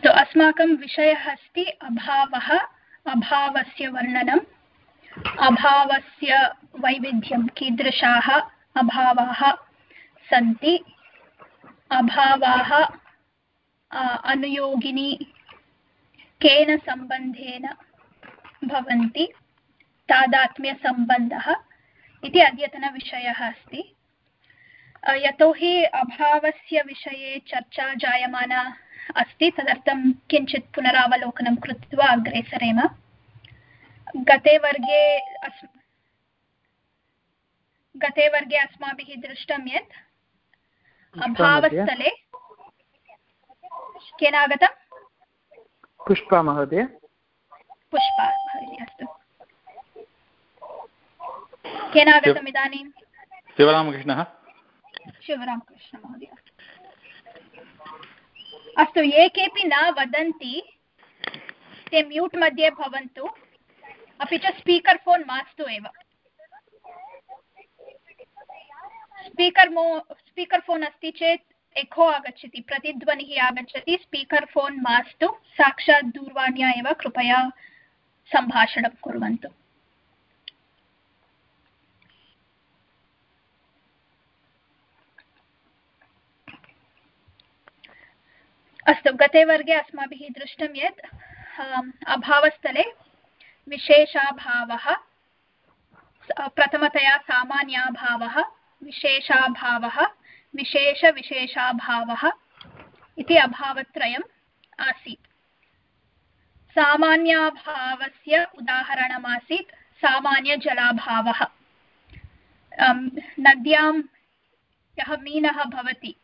अस्तु, अस्माकं विषयः अस्ति अभावः, अभावस्य वर्णनम्, अभावस्य वैविध्यं, कीदृशाः अभावाः सन्ति, अभावाः अनुयोगिनी केन सम्बन्धेन भवन्ति, तादात्म्यसम्बन्धः इति अद्यतनविषयः अस्ति। यतोहि अभावस्य विषये चर्चा जायमाना अस्ति तदर्थं किञ्चित् पुनरावलोकनं कृत्वा अग्रे सरेम। गते वर्गे अस् गते वर्गे अस्माभिः दृष्टं यत् अभावस्थले केन आगतम् पुष्पा महोदय पुष्पा अस्तु। केन आगतम् इदानीं? शिवरामकृष्णः। शिवरामकृष्णमहोदय अस्तु ये केपि न वदन्ति, ते म्यूट् मध्ये भवन्तु। अपि च स्पीकर् फोन् मास्तु एव। स्पीकर् मो, स्पीकर् फोन् अस्ति चेत् एखो आगच्छति, प्रतिध्वनिः आगच्छति, स्पीकर् फोन् मास्तु। साक्षात् दूरवाण्या एव कृपया सम्भाषणं कुर्वन्तु। अस्तु, गते वर्गे अस्माभिः दृष्टं यत् अभावस्थले विशेषाभावः प्रथमतया सामान्याभावः, विशेषाभावः, विशेषविशेषाभावः इति अभावत्रयम् आसीत्। सामान्याभावस्य उदाहरणमासीत् सामान्यजलाभावः। नद्यां यः मीनः भवति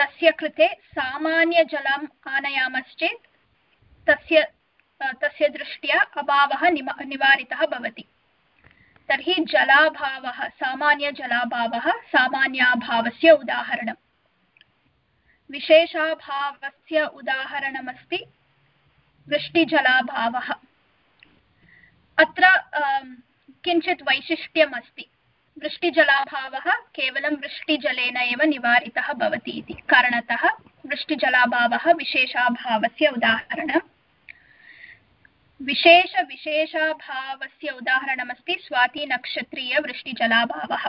तस्य कृते सामान्यजलम् आनयामश्चेत् तस्य तस्य दृष्ट्या अभावः निवारितः भवति। तर्हि जलाभावः, सामान्यजलाभावः सामान्याभावस्य उदाहरणम्। विशेषाभावस्य उदाहरणमस्ति वृष्टिजलाभावः। अत्र किञ्चित् वैशिष्ट्यम् अस्ति वृष्टिजलाभावः केवलं वृष्टिजलेन एव निवारितः भवति इति। कारणतः वृष्टिजलाभावः विशेषाभावस्य उदाहरणम् विशेषविशेषाभावस्य उदाहरणमस्ति स्वातिनक्षत्रीयवृष्टिजलाभावः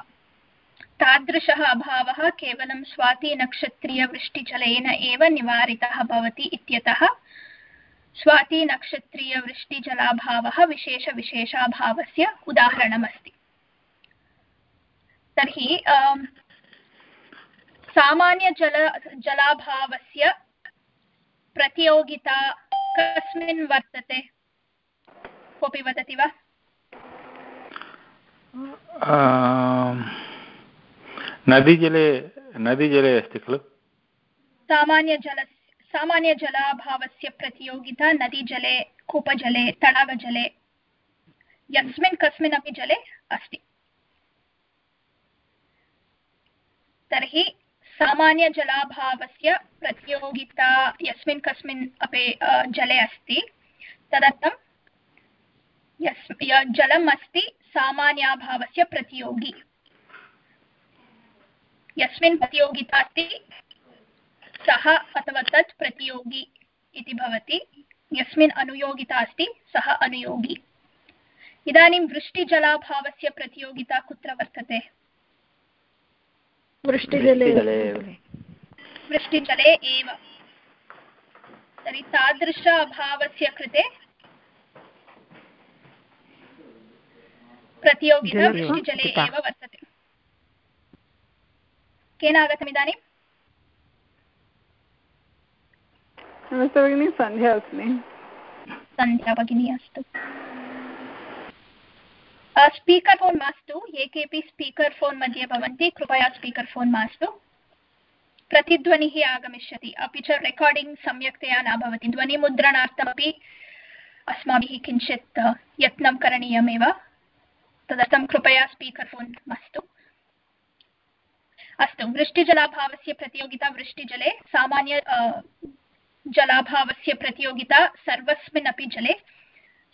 तादृशः अभावः केवलं स्वातिनक्षत्रीयवृष्टिजलेन एव निवारितः भवति इत्यतः स्वातिनक्षत्रीयवृष्टिजलाभावः विशेषविशेषाभावस्य उदाहरणमस्ति। तर्हि सामान्यजल जलाभावस्य प्रतियोगिता कस्मिन् वर्तते? कोऽपि वदति वा? नदीजले नदीजले अस्ति खलु? सामान्यजल सामान्यजलाभावस्य प्रतियोगिता नदीजले कूपजले तडागजले यस्मिन् कस्मिन् अपि जले अस्ति। तर्हि सामान्यजलाभावस्य प्रतियोगिता यस्मिन् कस्मिन् अपि जले अस्ति। तदर्थं यस् जलम् अस्ति सामान्याभावस्य प्रतियोगी। यस्मिन् प्रतियोगिता अस्ति सः अथवा तत् प्रतियोगी इति भवति। यस्मिन् अनुयोगिता अस्ति सः अनुयोगी। इदानीं वृष्टिजलाभावस्य प्रतियोगिता कुत्र वर्तते? वृष्टिजले वृष्टिजले एव। तर्हि तादृश अभावस्य कृते प्रतियोगिता वृष्टिजले एव वर्तते। केन आगतम् इदानीं? नमस्ते भगिनि सन्ध्या अस्मि। सन्ध्या भगिनी अस्तु। स्पीकर् फोन् मास्तु ये केपि स्पीकर् फोन् मध्ये भवन्ति, कृपया स्पीकर् फोन् मास्तु। प्रतिध्वनिः आगमिष्यति। अपि च रेकार्डिङ्ग् सम्यक्तया न भवति। ध्वनिमुद्रणार्थमपि अस्माभिः किञ्चित् यत्नं करणीयमेव। तदर्थं कृपया स्पीकर् फोन् मास्तु। अस्तु, वृष्टिजलाभावस्य प्रतियोगिता वृष्टिजले। सामान्य जलाभावस्य प्रतियोगिता सर्वस्मिन् अपि जले।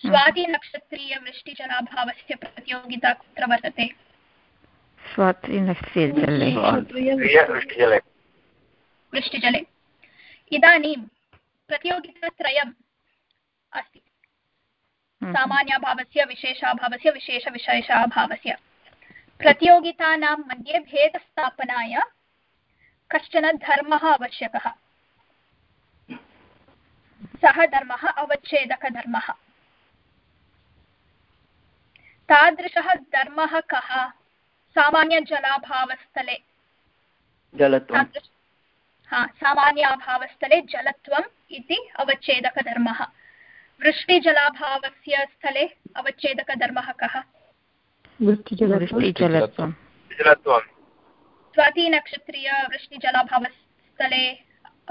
स्वातिनक्षत्रीयवृष्टिजलाभावस्य प्रतियोगिता कुत्र वर्तते? वृष्टिजले। इदानीं प्रतियोगितात्रयम् अस्ति। हम्म। सामान्याभावस्य विशेषाभावस्य विशेषविशेषाभावस्य। प्रतियोगितानां मध्ये भेदस्थापनाय कश्चन धर्मः आवश्यकः। सः धर्मः अवच्छेदकधर्मः। तादृशः धर्मः कः? सामान्यजलाभावस्थले। हा सामान्याभावस्थले जलत्वम् इति अवच्छेदकधर्मः। वृष्टिजलाभावस्य स्थले अवच्छेदकधर्मः कः? वृष्टिजलत्वं जलत्वं स्वातिनक्षत्रीय वृष्टिजलाभावस्थले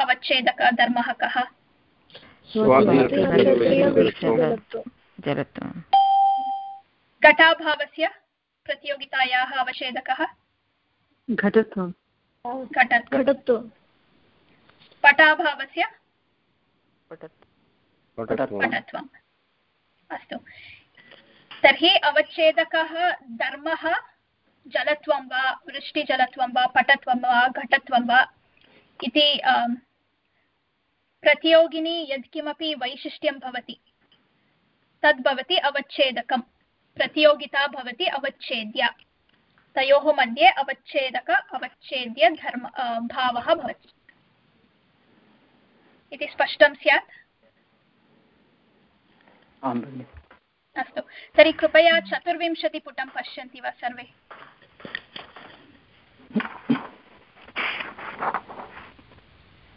अवच्छेदकधर्मः कः? जलत्वं घटाभावस्य प्रतियोगितायाः अवच्छेदकः? घटत्वं घटत्वं घटत्वं पटाभावस्य? पटत्वं पटत्वम्। अस्तु। तर्हि अवच्छेदकः धर्मः जलत्वं वा वृष्टिजलत्वं वा पटत्वं वा घटत्वं वा इति प्रतियोगिनी यत्किमपि वैशिष्ट्यं भवति। तद् भवति अवच्छेदकं प्रतियोगिता भवति अवच्छेद्य। तयोः मध्ये अवच्छेदक अवच्छेद्य धर्म भावः भवति। इति स्पष्टं स्यात्? अस्तु। तर्हि कृपया चतुर्विंशतिपुटं पश्यन्ति वा सर्वे?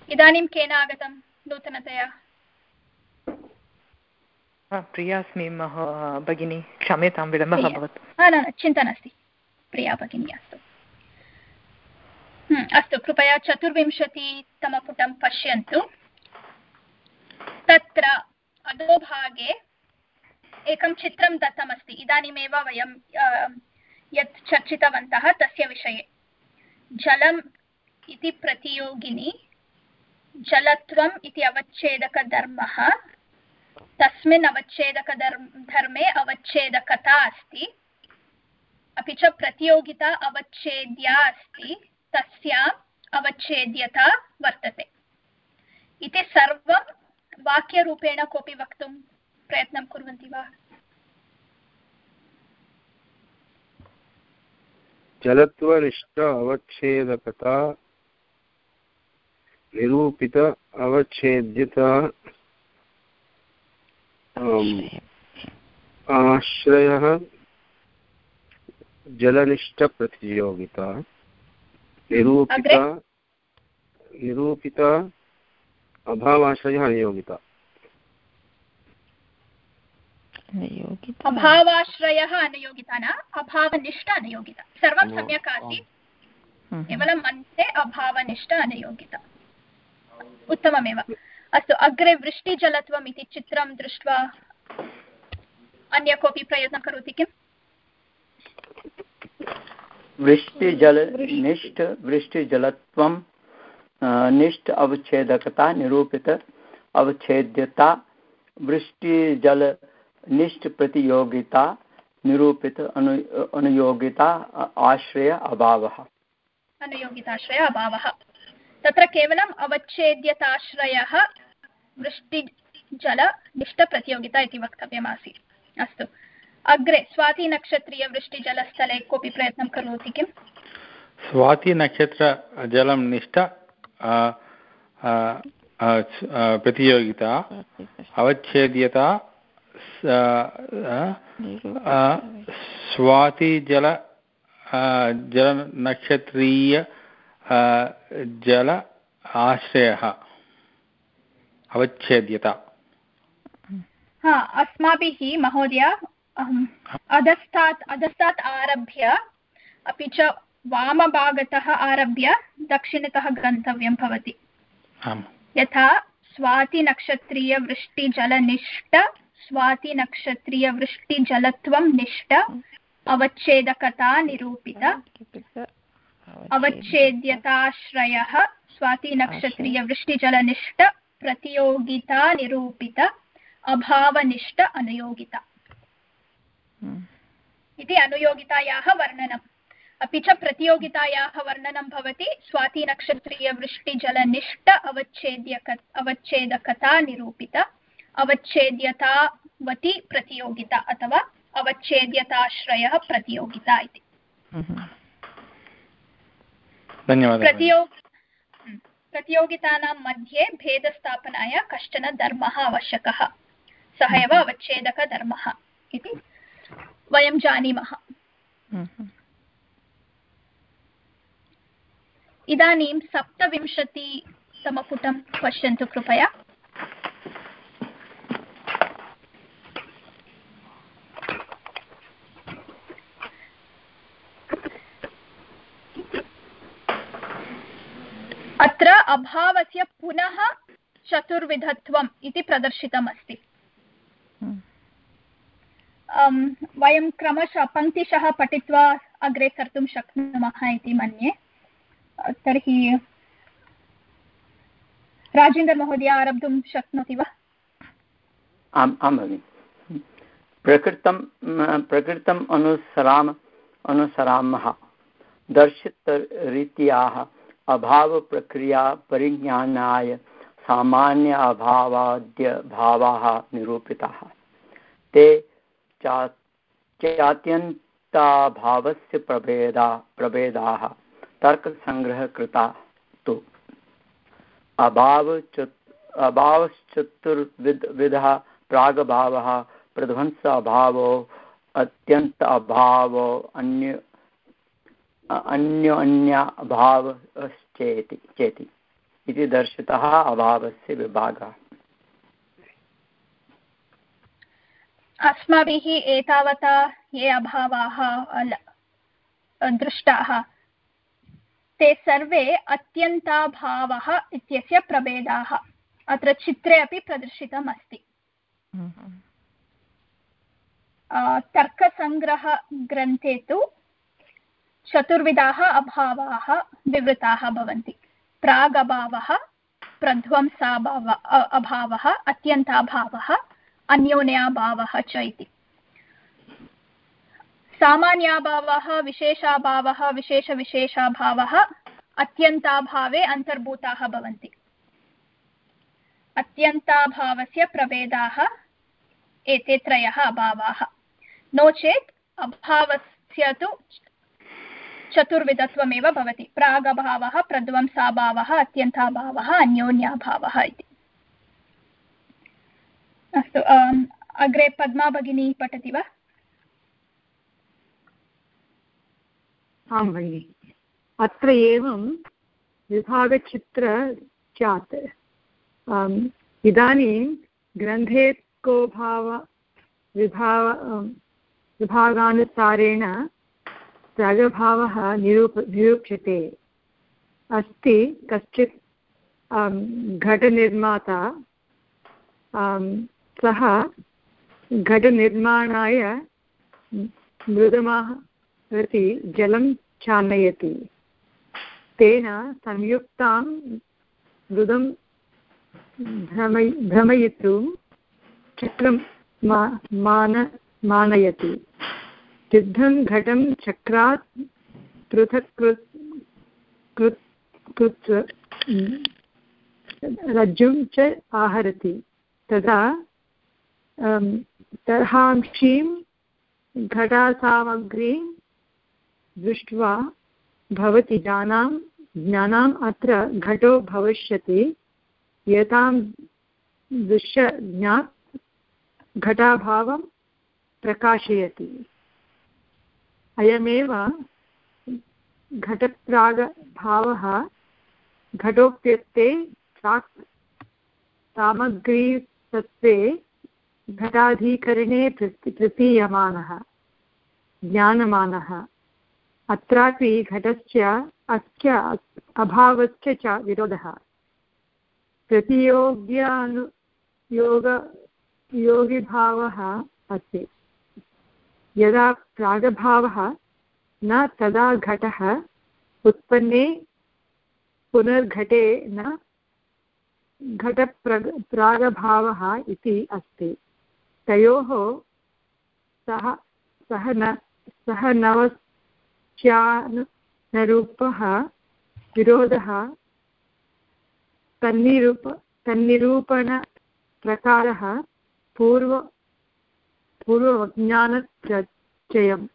इदानीं केन आगतं नूतनतया? प्रिया अस्मि भगिनी क्षम्यतां विलम्बः अभवत्। न न चिन्ता नास्ति। प्रिया भगिनी अस्तु। हम्म, अस्तु कृपया चतुर्विंशतितमपुटं पश्यन्तु। तत्र अधोभागे एकं चित्रं दत्तमस्ति। इदानीमेव वयं यत् चर्चितवन्तः तस्य विषये। जलम् इति प्रतियोगिनी जलत्वम् इति अवच्छेदकधर्मः तस्मिन् अवच्छेदकधर्म धर्मे अवच्छेदकता अस्ति। अपि च प्रतियोगिता अवच्छेद्या अस्ति, तस्याम् अवच्छेद्यता वर्तते। इति सर्वं वाक्यरूपेण कोऽपि वक्तुं प्रयत्नं कुर्वन्ति वा? जलत्वनिष्ठ अवच्छेदकता, निरूपित अवच्छेद्यता। आश्रयः जलनिष्ठप्रतियोगिता निरूपिता निरूपिता अभावाश्रयः नियोगिता। अभावाश्रयः अनयोगिता न अभावनिष्ठ अनयोगिता सर्वं सम्यक् आसीत्। हम्म। केवलं मन्त्रे अभावनिष्ठ अनयोगिता उत्तममेव। अस्तु अग्रे वृष्टिजलत्वम् इति चित्रं दृष्ट्वा अन्य कोऽपि प्रयत्नं करोति किम्? वृष्टिजल निष्ठ वृष्टिजलत्वं निष्ठ अवच्छेदकता निरूपित अवच्छेद्यता वृष्टिजल निष्ठ प्रतियोगिता निरूपित अनु अनुयोगिता आश्रय अभावः। अनुयोगिताश्रय अभावः। तत्र केवलम् अवच्छेद्यताश्रयः वृष्टिजलनिष्ठप्रतियोगिता इति वक्तव्यमासीत्। अस्तु। अग्रे स्वातिनक्षत्रीयवृष्टिजलस्थले कोऽपि प्रयत्नं करोति किम्? स्वातिनक्षत्रजलं निष्ठ प्रतियोगिता, अवच्छेद्यता स्वातिजल जलनक्षत्रीय जल आश्रयः। अवच्छेद्यता। हा अस्माभिः महोदय अधस्तात् अधस्तात् आरभ्य अपि च वामभागतः आरभ्य दक्षिणतः गन्तव्यं भवति। यथा स्वातिनक्षत्रीयवृष्टिजलनिष्ठ स्वातिनक्षत्रीयवृष्टिजलत्वं निष्ठ अवच्छेदकता निरूपित अवच्छेद्यताश्रयः स्वातिनक्षत्रीयवृष्टिजलनिष्ठ प्रतियोगिता निरूपित अभावनिष्ठ अनुयोगिता हम्म। इति अनुयोगितायाः वर्णनम् अपि च प्रतियोगितायाः वर्णनं भवति स्वातिनक्षत्रीयवृष्टिजलनिष्ठ अवच्छेद्यक अवच्छेदकता निरूपित अवच्छेद्यतावती प्रतियोगिता अथवा अवच्छेद्यताश्रयः प्रतियोगिता इति धन्यवादः प्रतियोग प्रतियोगितानां मध्ये भेदस्थापनाय कश्चन धर्मः आवश्यकः? सः एव अवच्छेदकधर्मः इति वयं जानीमः। इदानीं सप्तविंशतितमपुटं पश्यन्तु कृपया। अत्र अभावस्य पुनः चतुर्विधत्वम् इति प्रदर्शितमस्ति। अं, वयं क्रमशः पङ्क्तिशः पठित्वा अग्रे कर्तुं शक्नुमः इति मन्ये। तर्हि राजेन्द्रमहोदय आरब्धुं शक्नोति वा? आम् आं भगिनि। प्रकृतं प्रकृतम् अनुसराम अनुसरामः। दर्शितरीत्याः अभावप्रक्रिया परिज्ञानाय सामान्य अभावाद्य भावाः निरूपिताः। ते चात्यन्ताभावस्य प्रभेदा प्रभेदाः। तर्कसङ्ग्रहकृता तु अभावचतु अभावश्चतुर्विध विधः प्रागभावः। प्रध्वंस अभावो अत्यन्त अभावो अन्य अन्योन्य अभावश्चेति चेति। इति दर्शितः अभावस्य विभागः। अस्माभिः एतावता ये अभावाः अल- दृष्टाः ते सर्वे अत्यन्ताभावः इत्यस्य प्रभेदाः। अत्र चित्रे अपि प्रदर्शितम् अस्ति तर्कसङ्ग्रहग्रन्थे तु चतुर्विधाः अभावाः विवृताः भवन्ति। प्रागभावः, प्रध्वंसाभाव अभावः, अत्यन्ताभावः, अन्योन्याभावः च इति। सामान्याभावः, विशेषाभावः, विशेषविशेषाभावः अत्यन्ताभावे अन्तर्भूताः भवन्ति। अत्यन्ताभावस्य प्रभेदाः एते त्रयः अभावाः। नो चेत् अभावस्य तु चतुर्विधत्वमेव भवति। प्रागभावः, प्रध्वंसाभावः, अत्यन्ताभावः, अन्योन्याभावः इति। अस्तु अग्रे पद्मा भगिनी पठति वा? आं भगिनि। अत्र एवं विभागचित्र स्यात्। इदानीं ग्रन्थे को भाव विभाव विभागानुसारेण प्रागभावः निरूप, निरूप्यते। अस्ति कश्चित् घटनिर्माता सः घटनिर्माणाय मृदमाः प्रति जलं चालयति तेन संयुक्तां मृदं भ्रमय, भ्रमयितुं चक्रं मा, मान, मानयति। सिद्धं घटं चक्रात् पृथक् रज्जुं च आहरति। तदा अं, तर्हांशीं घटासामग्रीं दृष्ट्वा भवति जानां ज्ञानाम् अत्र घटो भविष्यति। एतां दृश्य ज्ञात् घटाभावं प्रकाशयति। अयमेव घटप्रागभावः घटोप्यक्ते प्राक् सामग्रीतत्वे घटाधिकरणे प्रति प्रतीयमानः ज्ञानमानः। अत्रापि घटस्य अस्य अभावस्य च विरोधः। प्रतियोग्यानु, योग, योगिभावः अस्ति। यदा प्रागभावः न तदा घटः, उत्पन्ने पुनर्घटे न घटप्रग, प्रागभावः इति अस्ति। तयोः सह सह न, सह नव अवच्छानरूपः विरोधः तन्निरूप, तन्निरूपणप्रकारः पूर्व पूर्वज्ञानचयं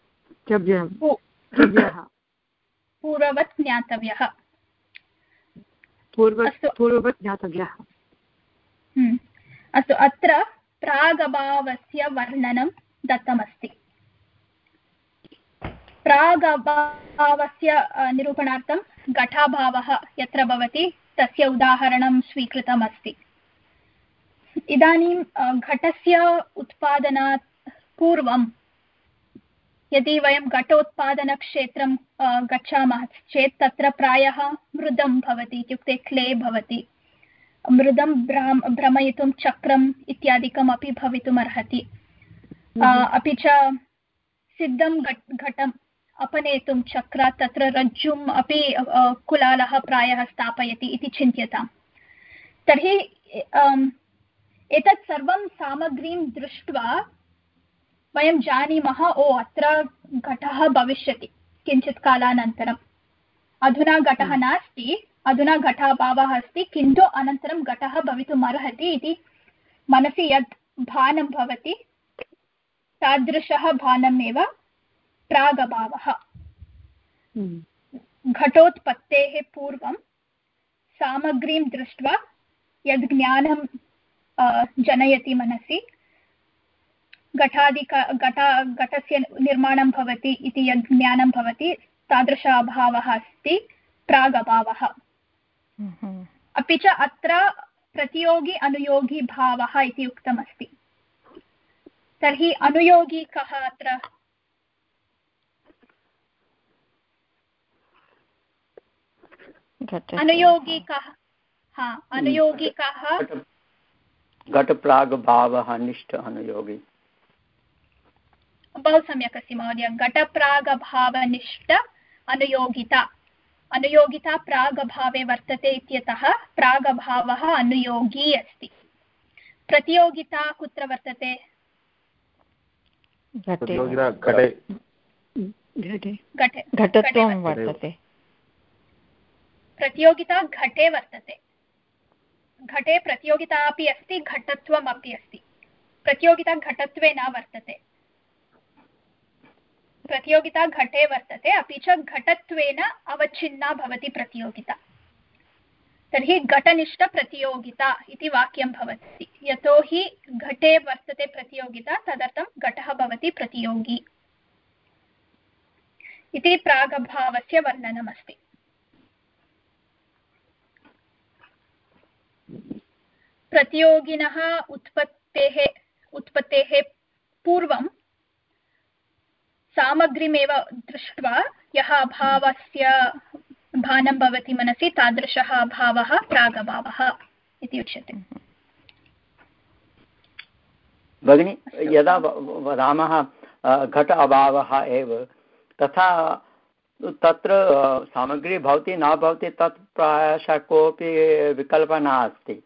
चव्यं पू- चव्यः पूर्ववत् ज्ञातव्यः पूर्व अस्तु। पूर्ववत् ज्ञातव्यः हम्म। अस्तु अत्र प्रागभावस्य वर्णनं दत्तमस्ति। प्रागभावस्य निरूपणार्थं घटाभावः यत्र भवति तस्य उदाहरणं स्वीकृतमस्ति। इदानीं घटस्य उत्पादनात् पूर्वं यदि वयं घटोत्पादनक्षेत्रं गच्छामः चेत् तत्र प्रायः मृदं भवति इत्युक्ते क्ले भवति। मृदं भ्राम भ्रमयितुं चक्रम् इत्यादिकमपि भवितुमर्हति। अ, अपि च सिद्धं घट् घटम् अपनेतुं चक्रात् तत्र रज्जुम् अपि कुलालः प्रायः स्थापयति इति चिन्त्यताम्। तर्हि एतत् सर्वं सामग्रीं दृष्ट्वा वयं जानीमः ओ अत्र घटः भविष्यति किञ्चित् कालानन्तरम्। अधुना घटः नास्ति अधुना घटाभावः अस्ति किन्तु अनन्तरं घटः भवितुम् अर्हति इति मनसि यत् भानं भवति तादृशः भानमेव प्रागभावः। घटोत्पत्तेः पूर्वं सामग्रीं दृष्ट्वा यद् ज्ञानं जनयति मनसि घटादिक घटा घटस्य निर्माणं भवति इति यद् ज्ञानं भवति तादृश अभावः अस्ति प्रागभावः। अपि च अत्र प्रतियोगी अनुयोगी भावः इति उक्तमस्ति। तर्हि अनुयोगी कः अत्र? अनुयोगी कः? हा अनुयोगी कः? घटप्राग्भावः निष्ठ अनुयोगी। बहु सम्यक् अस्ति महोदय। घटप्रागभावनिष्ठ अनुयोगिता। अनुयोगिता प्रागभावे वर्तते इत्यतः प्रागभावः अनुयोगी अस्ति। प्रतियोगिता कुत्र वर्तते? प्रतियोगिता घटे। वर्तते। घटे वर्तते। घटे प्रतियोगिता अपि अस्ति घटत्वम् अपि अस्ति। प्रतियोगिता घटत्वे न वर्तते। प्रतियोगिता घटे वर्तते, अपि च घटत्वेन अवच्छिन्ना भवति प्रतियोगिता। तर्हि घटनिष्ठप्रतियोगिता इति वाक्यं भवति। यतोहि घटे वर्तते प्रतियोगिता, तदर्थं घटः भवति प्रतियोगी। इति प्रागभावस्य वर्णनमस्ति। प्रतियोगिनः उत्पत्तेः उत्पत्तेः पूर्वं सामग्रीमेव दृष्ट्वा यः अभावस्य भानं भवति मनसि तादृशः अभावः प्रागभावः इति उच्यते। भगिनि यदा वदामः घट अभावः एव तथा तत्र सामग्री भवति न भवति तत् प्रायशः कोऽपि विकल्पः नास्ति।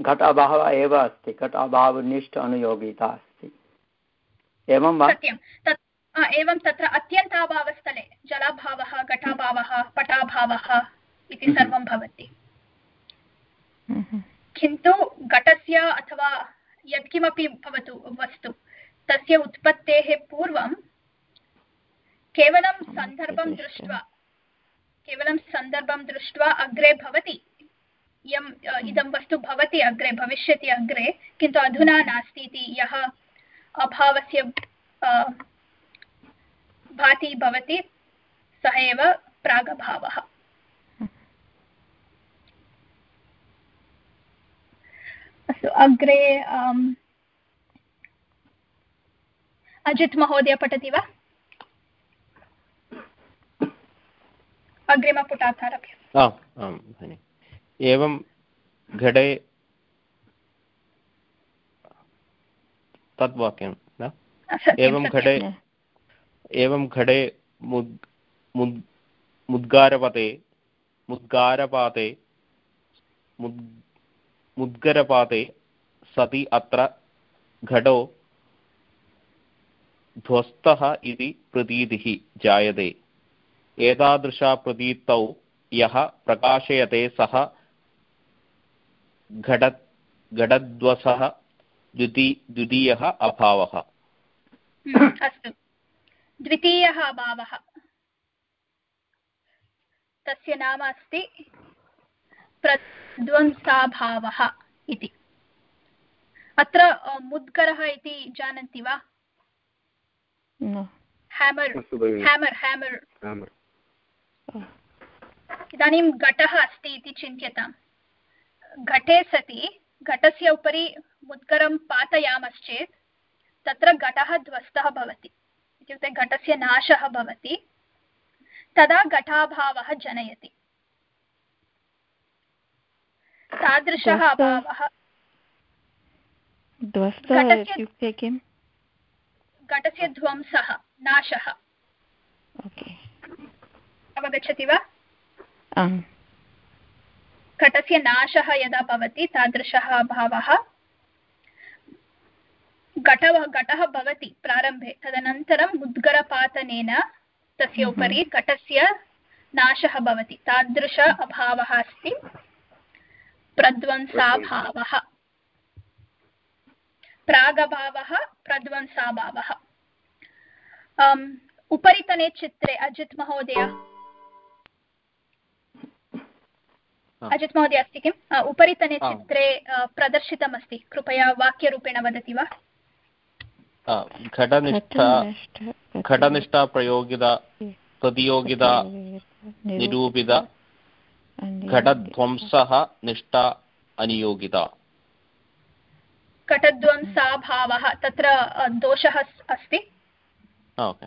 घट अभावः एव अस्ति घट अभावनिष्ठ अनुयोगिता अस्ति। एवं वा? सत्यं। तत् एवं तत्र अत्यन्ताभावस्थले जलाभावः घटाभावः पटाभावः इति Mhm. सर्वं भवति। किन्तु घटस्य अथवा यत्किमपि भवतु वस्तु तस्य उत्पत्तेः पूर्वं केवलं सन्दर्भं दृष्ट्वा केवलं सन्दर्भं दृष्ट्वा अग्रे भवति इयम् इदं वस्तु भवति अग्रे भविष्यति अग्रे किन्तु अधुना नास्ति इति यः अभावस्य भाति भवति सः एव प्रागभावः। अस्तु अग्रे अजित् महोदय पठति वा? अग्रिमपुटात् आरभ्य। आम् आं भगिनि। एवं घटे तद् वाक्यं न एवं घटे एवं घटे मुद् मुद्, मुद्गारपते, मुद्गारपाते, मुद्, मुद्गरपाते सति अत्र घटो ध्वस्तः इति प्रतीतिः जायते। एतादृशा प्रतीतौ यः प्रकाशयते सः घट घटद्वसः द्विती, द्वितीयः अभावः। अस्तु। द्वितीयः अभावः तस्य नाम अस्ति प्रध्वंसाभावः इति। अत्र मुद्गरः इति जानन्ति वा? हेमर् हेमर् हेमर् इदानीं घटः अस्ति इति चिन्त्यताम् घटे सति घटस्य उपरि मुद्गरं पातयामश्चेत् तत्र घटः ध्वस्तः भवति। इत्युक्ते घटस्य नाशः भवति तदा घटाभावः जनयति। तादृशः अभावः। इत्युक्ते किम्? घटस्य ध्वंसः नाशः। अवगच्छति वा? घटस्य नाशः यदा भवति तादृशः अभावः। घटः घटः भवति प्रारम्भे। तदनन्तरं मुद्गरपातनेन तस्य Mhm. उपरि घटस्य नाशः भवति। तादृश अभावः अस्ति। प्रध्वंसाभावः प्रागभावः प्रध्वंसाभावः उपरितने चित्रे अजित् महोदय। अजित् महोदय अस्ति किम्? उपरितने चित्रे प्रदर्शितमस्ति। कृपया वाक्यरूपेण वदति वा? घटनिष्ठा घटनिष्ठ घटनिष्ठा प्रयोगिता प्रतियोगिता निरूपिता घटध्वंसः निष्ठा अनियोगिता घटध्वंसाभावः तत्र अ, दोषः अस्- अस्ति आ, ओके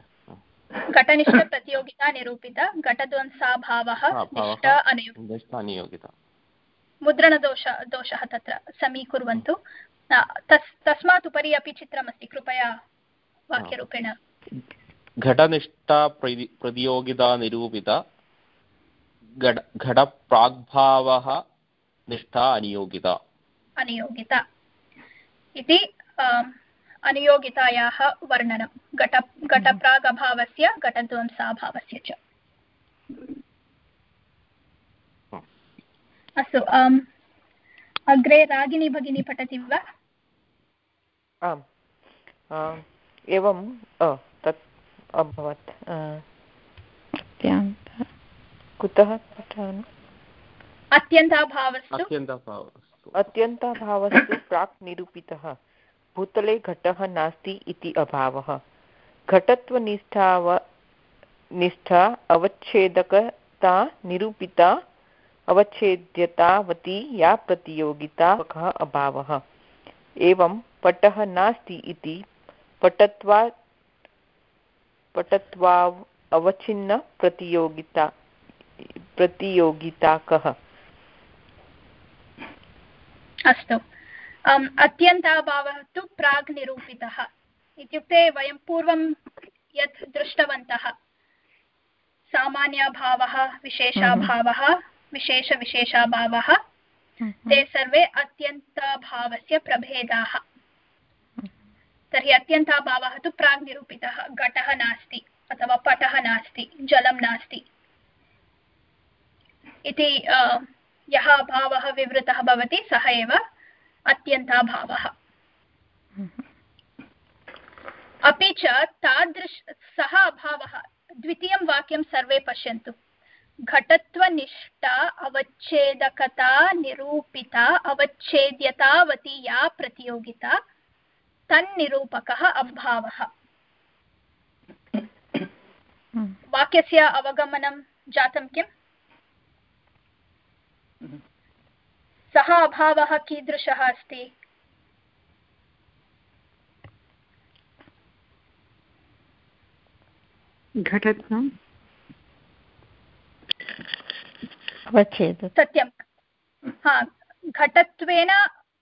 घटनिष्ठप्रतियोगिता निरूपिता घटध्वंसाभावः हा, भावः। निष्ठ अनियुक् निष्ठा अनियोगिता मुद्रणदोष दोषः तत्र समीकुर्वन्तु अ, तस् तस्मात् उपरि अपि चित्रमस्ति कृपया वाक्यरूपेण. घटनिष्ठा प्रति प्रतियोगिता निरूपिता घट घटप्राग्भावः निष्ठा अनियोगिता. अनियोगिता. इति अनियोगितायाः वर्णनं. घट घटप्रागभावस्य घटध्वंसाभावस्य च. अस्तु अग्रे रागिणी भगिनी पठति वा? आम् एवम् तत् अभवत् कुतः अत्यन्ताभावस्तु। अत्यन्ताभावस्तु। प्राक् निरूपितः। भूतले घटः नास्ति इति अभावः। घटत्वनिष्ठाव निष्ठा अवच्छेदकता निरूपिता अवच्छेद्यतावती या प्रतियोगिता अभावः। एवं पटः नास्ति इति पटत्वा पटत्वाव अवच्छिन्न प्रतियोगिता प्रतियोगिता कः अस्तु अत्यन्ताभावः तु प्राग् निरूपितः। इत्युक्ते वयं पूर्वं यत् दृष्टवन्तः सामान्यभावः विशेषाभावः विशेषविशेषाभावः ते सर्वे अत्यन्ताभावस्य प्रभेदाः। तर्हि अत्यन्ताभावः तु प्राग् निरूपितः घटः नास्ति अथवा पटः नास्ति, जलं नास्ति। इति यः अभावः विवृतः भवति, सः एव अत्यन्ताभावः। अपि च तादृश, सः अभावः, द्वितीयं वाक्यं सर्वे पश्यन्तु। घटत्वनिष्ठा, अवच्छेदकता, निरूपिता, अवच्छेद्यतावती या प्रतियोगिता तन्निरूपकः अभावः। वाक्यस्य अवगमनं जातं किम्? सः अभावः कीदृशः अस्ति? सत्यं हा घटत्वेन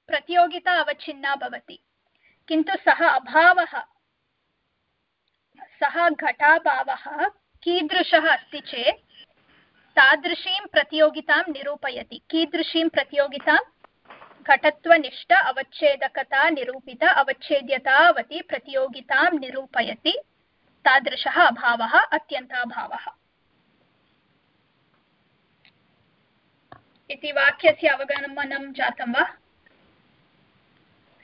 प्रतियोगिता अवच्छिन्ना भवति। किन्तु सः अभावः। सः घटाभावः कीदृशः अस्ति चेत्, तादृशीं प्रतियोगितां निरूपयति। कीदृशीं प्रतियोगितां? घटत्वनिष्ठ, अवच्छेदकता, निरूपित, अवच्छेद्यतावती प्रतियोगितां निरूपयति। तादृशः अभावः, अत्यन्ताभावः। इति वाक्यस्य अवगमनं जातं वा?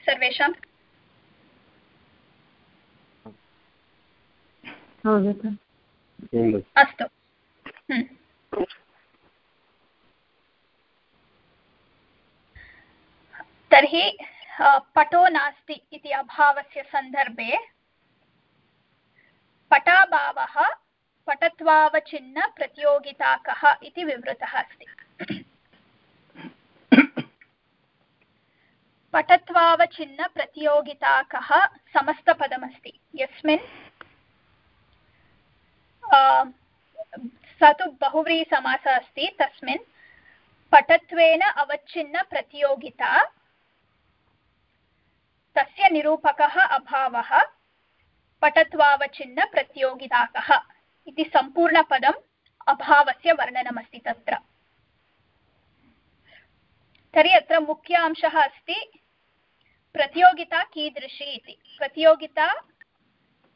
सर्वेषाम्? अस्तु। तर्हि पटो नास्ति इति अभावस्य सन्दर्भे पटाभावः पटत्वावचिह्नप्रतियोगिताकः इति विवृतः अस्ति पटत्वावचिह्नप्रतियोगिताकः समस्तपदमस्ति यस्मिन् स तु बहुव्रीहिसमासः अस्ति तस्मिन्। पटत्वेन अवच्छिन्नप्रतियोगिता तस्य निरूपकः अभावः। पटत्वावचिह्नप्रतियोगिताकः इति सम्पूर्णपदम् अभावस्य वर्णनमस्ति तत्र। तर्हि अत्र मुख्य अंशः अस्ति प्रतियोगिता कीदृशी इति। प्रतियोगिता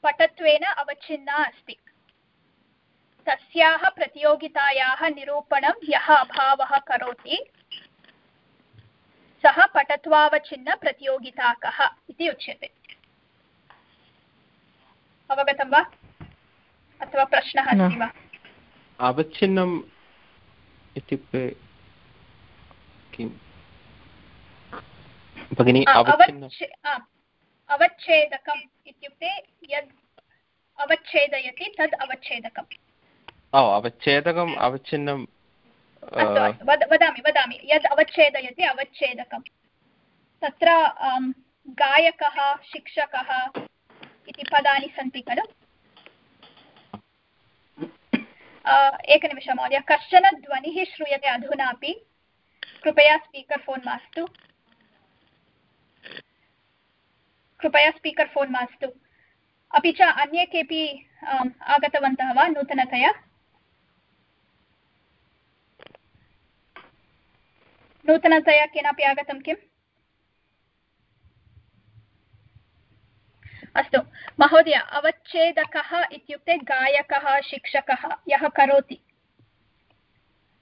पटत्वेन अवच्छिन्ना अस्ति। तस्याः प्रतियोगितायाः निरूपणं यः अभावः करोति सः पटत्वावच्छिन्नप्रतियोगिताकः इति उच्यते। अवगतं वा? अथवा प्रश्नः अस्ति वा? अवच्छिन्नम् इत्युक्ते किम् भगिनी अवच्छेदकम् इत्युक्ते यद् अवच्छेदयति तद् अवच्छेदकम्। ओ अवच्छेदकम् अवच्छिन्नं वदामि वदामि यद् अवच्छेदयति अवच्छेदकं तत्र गायकः शिक्षकः इति पदानि सन्ति खलु? एकनिमिषं महोदय कश्चन ध्वनिः श्रूयते अधुनापि? कृपया स्पीकर् फोन् मास्तु। कृपया स्पीकर् फोन् मास्तु। अपि च अन्ये आम्, आगतवन्तः वा नूतनतया? नूतनतया केनापि आगतं किम्? अस्तु महोदय अवच्छेदकः इत्युक्ते गायकः शिक्षकः यः करोति।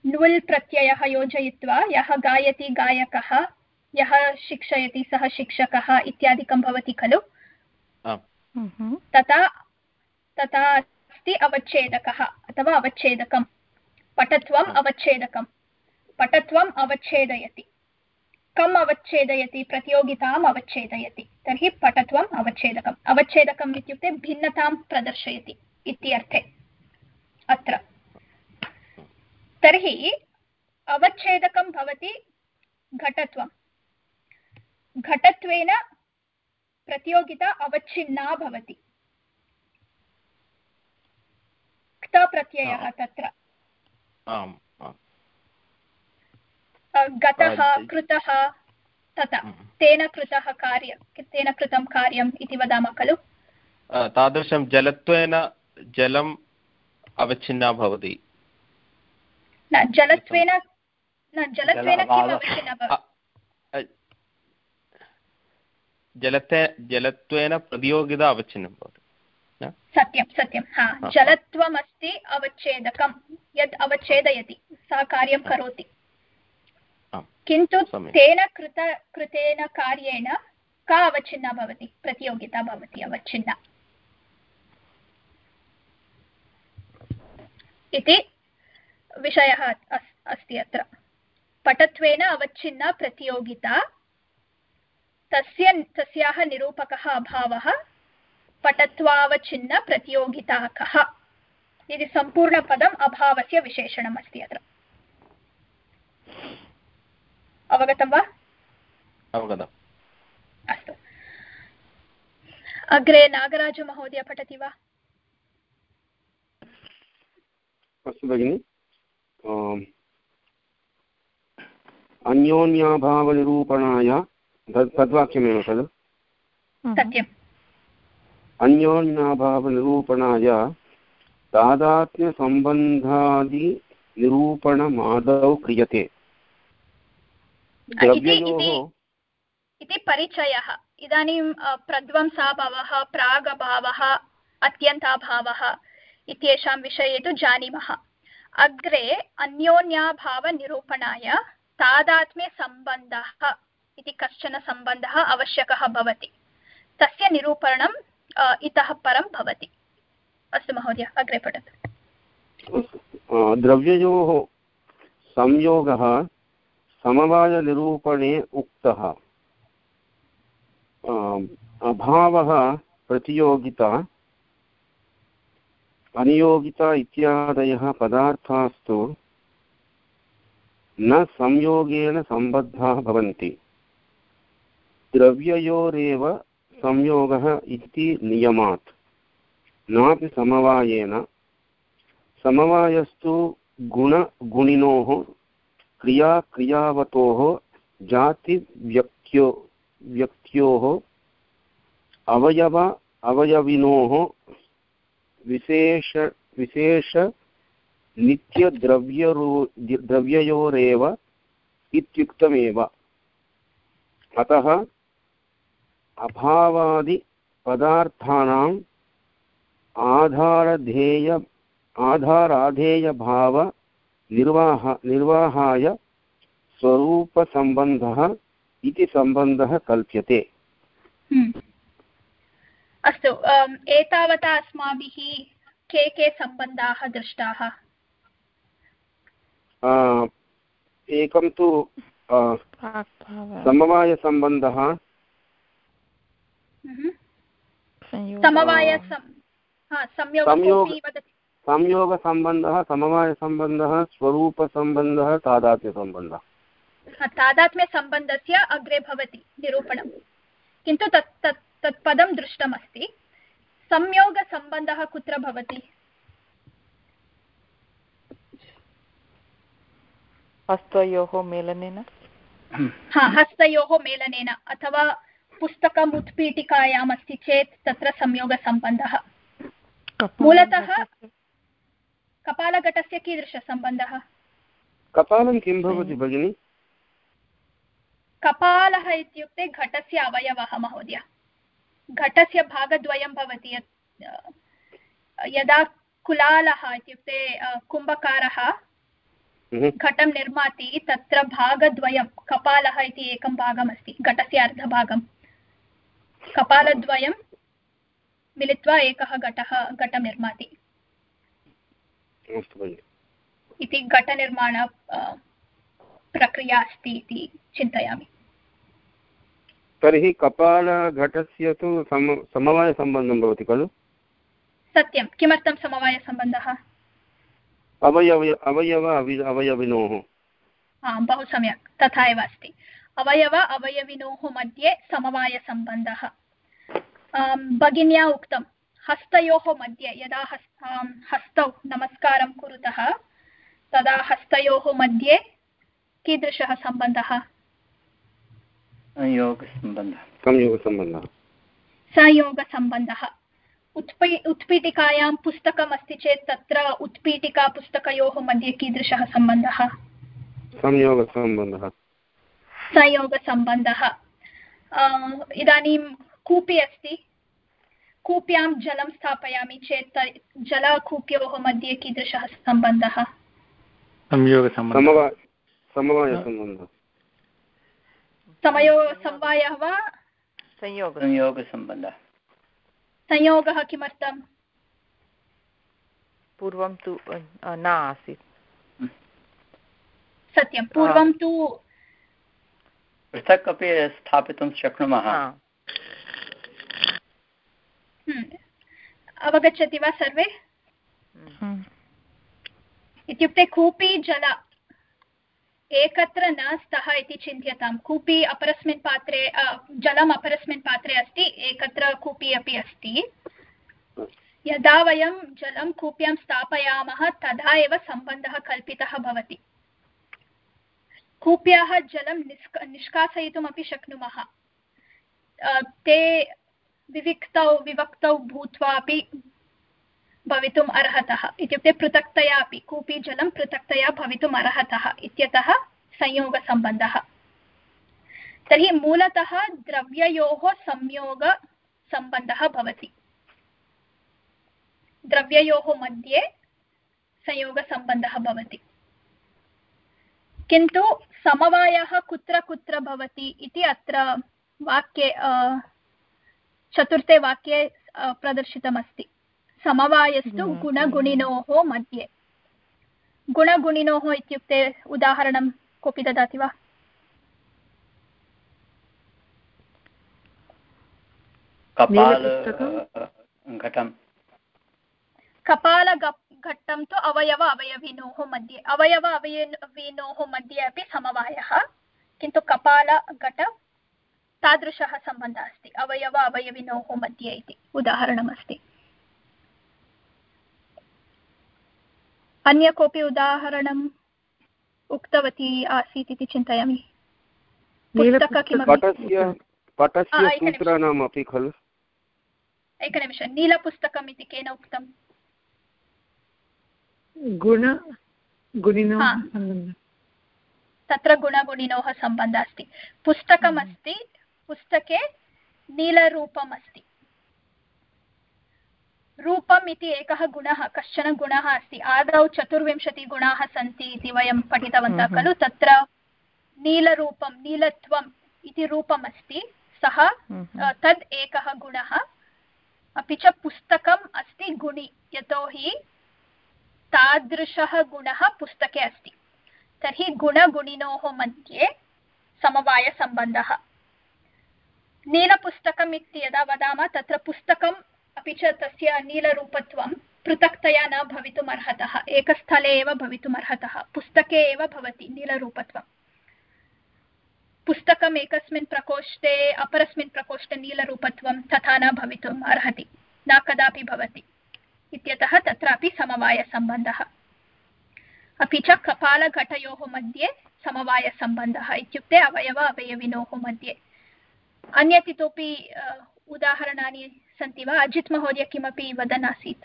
नुल् प्रत्ययः योजयित्वा यः गायति गायकः यः शिक्षयति सः शिक्षकः इत्यादिकं भवति खलु. तथा तथा अस्ति अवच्छेदकः अथवा अवच्छेदकं पटत्वम् अवच्छेदकं पटत्वम् अवच्छेदयति। कम् अवच्छेदयति प्रतियोगिताम् अवच्छेदयति। तर्हि पटत्वम् अवच्छेदकम्। अवच्छेदकम् इत्युक्ते भिन्नतां प्रदर्शयति इति अर्थे अत्र। तर्हि अवच्छेदकं भवति घटत्वं घटत्वेन प्रतियोगिता अवच्छिन्ना भवति। क्तप्रत्ययः तत्र। आम्। गतः कृतः तथा। Mhm. तेन कृतः कार्यं तेन कृतं कार्यम् इति वदामः खलु? तादृशं जलत्वेन जलम् अवच्छिन्ना भवति। न जलत्वेन न जलत्वेन किम् अवच्छिन्ना भवति जलते जलत्वेन प्रतियोगिता अवच्छिन्नं भवति। सत्यं सत्यं। हा। जलत्वमस्ति अवच्छेदकं। यद् अवच्छेदयति सः कार्यं करोति। किन्तु सम्यक्। तेन कृत कृतेन कार्येण का अवच्छिन्ना भवति? प्रतियोगिता भवति अवच्छिन्ना। इति विषयः अस्- अस्ति अत्र। पटत्वेन अवच्छिन्ना प्रतियोगिता तस्य तस्याः निरूपकः अभावः पटत्वावच्छिन्नप्रतियोगिताकः इति सम्पूर्णपदम् अभावस्य विशेषणम् अस्ति अत्र। अवगतं वा? अवगतम्। अस्तु। अग्रे नागराजमहोदय पठति वा? अस्तु भगिनि. अन्योन्याभावनिरूपणाय तद् तद्वाक्यमेव खलु? सत्यम्। अन्योन्याभावनिरूपणाय तादात्म्यसम्बन्धादिनिरूपणमादौ क्रियते। इति द्रव्ययोः इति- इति परिचयः। इदानीं प्रध्वंसाभावः प्रागभावः अत्यन्ताभावः इत्येषां विषये तु जानीमः। अग्रे अन्योन्याभावनिरूपणाय तादात्म्यसम्बन्धः इति कश्चन सम्बन्धः आवश्यकः भवति। तस्य निरूपणम् इतः परं भवति। अस्तु महोदय अग्रे पठतु। द्रव्ययोः संयोगः समवायनिरूपणे उक्तः। अभावः प्रतियोगिता, अनियोगिता इत्यादयः पदार्थास्तु न संयोगेन सम्बद्धाः भवन्ति। द्रव्ययोरेव संयोगः इति नियमात्। नापि समवायेन। समवायस्तु गुणगुणिनोः क्रियाक्रियावतोः जातिव्यक्त्यो व्यक्त्योः अवयव अवयविनोः विशेष विशेष नित्यद्रव्यरो द्रव्ययोरेव इत्युक्तमेव। अतः अभावादिपदार्थानाम् आधारधेय आधाराधेयभाव निर्वाह निर्वाहाय स्वरूपसम्बन्धः इति सम्बन्धः कल्प्यते। हम्म। अस्तु एतावता अस्माभिः के के सम्बन्धाः दृष्टाः? एकं तु समवायसम्बन्धः। हम्म। समवाय संयोग संयोगसम्बन्धः समवायसम्बन्धः स्वरूपसम्बन्धः तादात्म्यसम्बन्धः। तादात्म्यसम्बन्धस्य अग्रे भवति निरूपणं किन्तु तत् तत् तत् पदं दृष्टमस्ति। संयोगसम्बन्धः कुत्र भवति? हस्तयोः मेलनेन? हा हस्तयोः मेलनेन अथवा पुस्तकम् उत्पीठिकायाम् अस्ति चेत् तत्र संयोगसम्बन्धः। मूलतः कपालघटस्य कीदृशसम्बन्धः कपालं किं भवति भगिनि? कपालः इत्युक्ते घटस्य अवयवः महोदय। घटस्य भागद्वयं भवति यदा कुलालः इत्युक्ते कुम्भकारः घटं निर्माति तत्र भागद्वयं कपालः इति एकं भागमस्ति घटस्य अर्धभागं। कपालद्वयं मिलित्वा एकः घटः घटं निर्माति। इति घटनिर्माण प्रक्रिया अस्ति इति चिन्तयामि। तर्हि कपालघटस्य तु सम समवायसम्बन्धं भवति खलु? सत्यं। किमर्थं समवायसम्बन्धः? अवयव अवयव अवि अवयविनोः। आं बहु सम्यक्। तथा एव अस्ति। अवयव अवयविनोः मध्ये समवायसम्बन्धः। भगिन्या उक्तं हस्तयोः मध्ये यदा हस् आं, हस्तौ नमस्कारं कुरुतः तदा हस्तयोः मध्ये कीदृशः सम्बन्धः? योगसम्बन्धः संयोगसम्बन्धः। संयोगसम्बन्धः। उत्पी उत्पीठिकायां पुस्तकम् अस्ति चेत् तत्र उत्पीठिका पुस्तकयोः मध्ये कीदृशः सम्बन्धः? संयोगसम्बन्धः। संयोगसम्बन्धः। इदानीं कूपी अस्ति। कूप्यां जलं स्थापयामि चेत् जलकूप्योः मध्ये कीदृशः सम्बन्धः? संयोगसम्बन्धः समवा समवायसम्बन्धः समयो समवायः वा? संयोगः संयोगसम्बन्धः संयोगः किमर्थं पूर्वं तु न आसीत्। सत्यं पूर्वं तु पृथक् अपि स्थापितुं शक्नुमः। अवगच्छति वा सर्वे? हम्म. इत्युक्ते कूपी जल एकत्र न स्तः इति चिन्त्यतां। कूपी अपरस्मिन् पात्रे जलम् अपरस्मिन् पात्रे अस्ति एकत्र कूपी अपि अस्ति। यदा वयं जलं कूप्यां स्थापयामः तदा एव सम्बन्धः कल्पितः भवति। कूप्याः जलं निष्क निष्कासयितुमपि शक्नुमः। ते विविक्तौ विभक्तौ भूत्वा अपि भवितुम् अर्हतः। इत्युक्ते पृथक्तया अपि कूपी जलं पृथक्तया भवितुम् अर्हतः इत्यतः संयोगसम्बन्धः। तर्हि मूलतः द्रव्ययोः संयोगसम्बन्धः भवति। द्रव्ययोः मध्ये संयोगसम्बन्धः भवति। किन्तु समवायः कुत्र कुत्र भवति इति अत्र वाक्ये चतुर्थे वाक्ये प्रदर्शितमस्ति। समवायस्तु हम्म. गुणगुणिनोः मध्ये। गुणगुणिनोः इत्युक्ते उदाहरणं कोऽपि ददाति वा? कपालघट्टं तु अवयव अवयविनोः मध्ये। अवयव अवयविनोः मध्ये अपि समवायः। किन्तु कपालघट तादृशः सम्बन्धः अस्ति। अवयव अवयविनोः मध्ये इति उदाहरणमस्ति। अन्य कोऽपि उदाहरणम् उक्तवती आसीत् इति चिन्तयामि। एकनिमिषं। नीलपुस्तकम् इति केन उक्तम्? गुण गुणिनो हा. सम्बन्धः। तत्र गुणगुणिनोः सम्बन्धः अस्ति। पुस्तकमस्ति पुस्तके नीलरूपम् अस्ति रूपम् इति एकः गुणः कश्चन गुणः अस्ति। आदौ चतुर्विंशतिगुणाः सन्ति इति वयं पठितवन्तः Mhm. खलु। तत्र नीलरूपं नीलत्वम् इति रूपमस्ति। सः हम्म. तद् एकः गुणः। अपि च पुस्तकम् अस्ति गुणि। यतोहि तादृशः गुणः पुस्तके अस्ति। तर्हि गुणगुणिनोः मध्ये समवायसम्बन्धः। नीलपुस्तकम् इति यदा वदामः, तत्र पुस्तकम् अपि च तस्य नीलरूपत्वं पृथक्तया न भवितुम् अर्हतः एकस्थले एव भवितुम् अर्हतः पुस्तके एव भवति नीलरूपत्वं पुस्तकम् एकस्मिन् प्रकोष्ठे, अपरस्मिन् प्रकोष्ठे नीलरूपत्वं तथा न भवितुम् अर्हति न कदापि भवति इत्यतः तत्रापि समवायसम्बन्धः। अपि च कपालघटयोः मध्ये समवायसम्बन्धः इत्युक्ते अवयव अवयविनोः मध्ये। अन्यत् इतोपि उदाहरणानि सन्ति वा? अजित् महोदय किमपि वदन् आसीत्?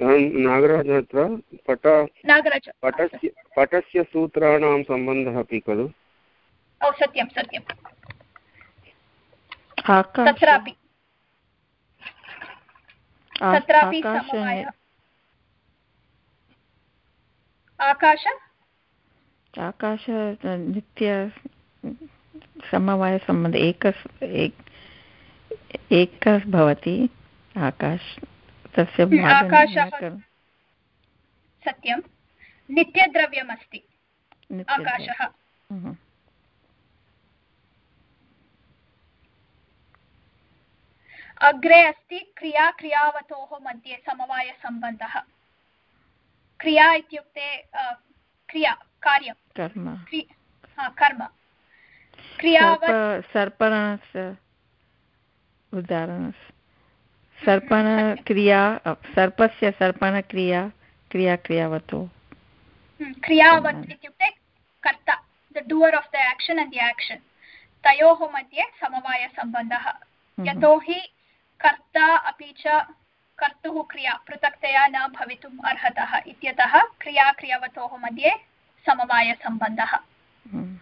नागराज अत्र पट नागराज पटस्य पटस्य सूत्राणां सम्बन्धः अपि खलु। ओ सत्यं सत्यं। तत्रापि। तत्रापि आकाश? आकाश नित्य समवायसम्बन्ध एकस् एक एकः भवति आकाश। तस्य सत्यं। नित्यद्रव्यमस्ति। आकाशः. अग्रे अस्ति क्रिया क्रियावतोः मध्ये समवायसम्बन्धः क्रिया इत्युक्ते क्रिया कार्यं। कर्म क्रि हा, कर्म क्रियावत् सर्प सर्पणस्य उदाहरणस्य सर्पणक्रिया सर्पस्य सर्पणक्रिया क्रिया क्रियावतो। हम्म, क्रियावत् इत्युक्ते कर्ता the doer of the action and the action तयोः मध्ये समवायसम्बन्धः। यतोहि कर्ता अपि च कर्तुः क्रिया पृथक्तया न भवितुम् अर्हतः इत्यतः क्रिया क्रियावतोः मध्ये समवायसम्बन्धः। Mhm.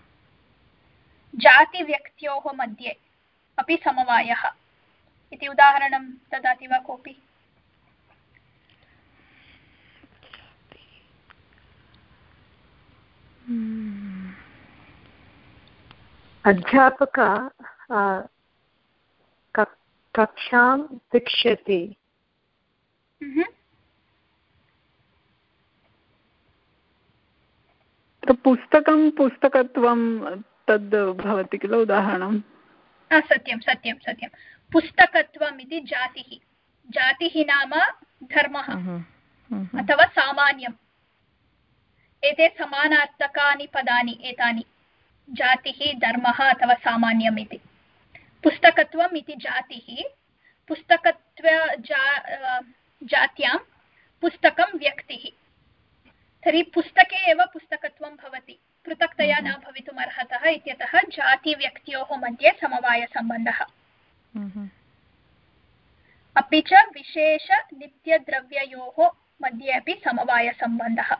जातिव्यक्त्योः मध्ये अपि समवायः। इति उदाहरणं ददाति वा कोऽपि? अध्यापक कक्षां शिक्षति. पुस्तकं पुस्तकत्वं तद् भवति किल उदाहरणं? सत्यं सत्यं सत्यं. पुस्तकत्वम् इति जातिः. जातिः नाम धर्मः. अथवा सामान्यम्. एते समानार्थकानि पदानि एतानि. जातिः धर्मः अथवा सामान्यम् इति. पुस्तकत्वम् इति जातिः पुस्तकत्व जा जात्यां पुस्तकं व्यक्तिः. तर्हि पुस्तके एव पुस्तकत्वं भवति. पृथक्तया न भवितुम् अर्हतः इत्यतः जातिव्यक्त्योः मध्ये समवायसम्बन्धः. अपि च विशेषनित्यद्रव्ययोः मध्ये अपि समवायसम्बन्धः।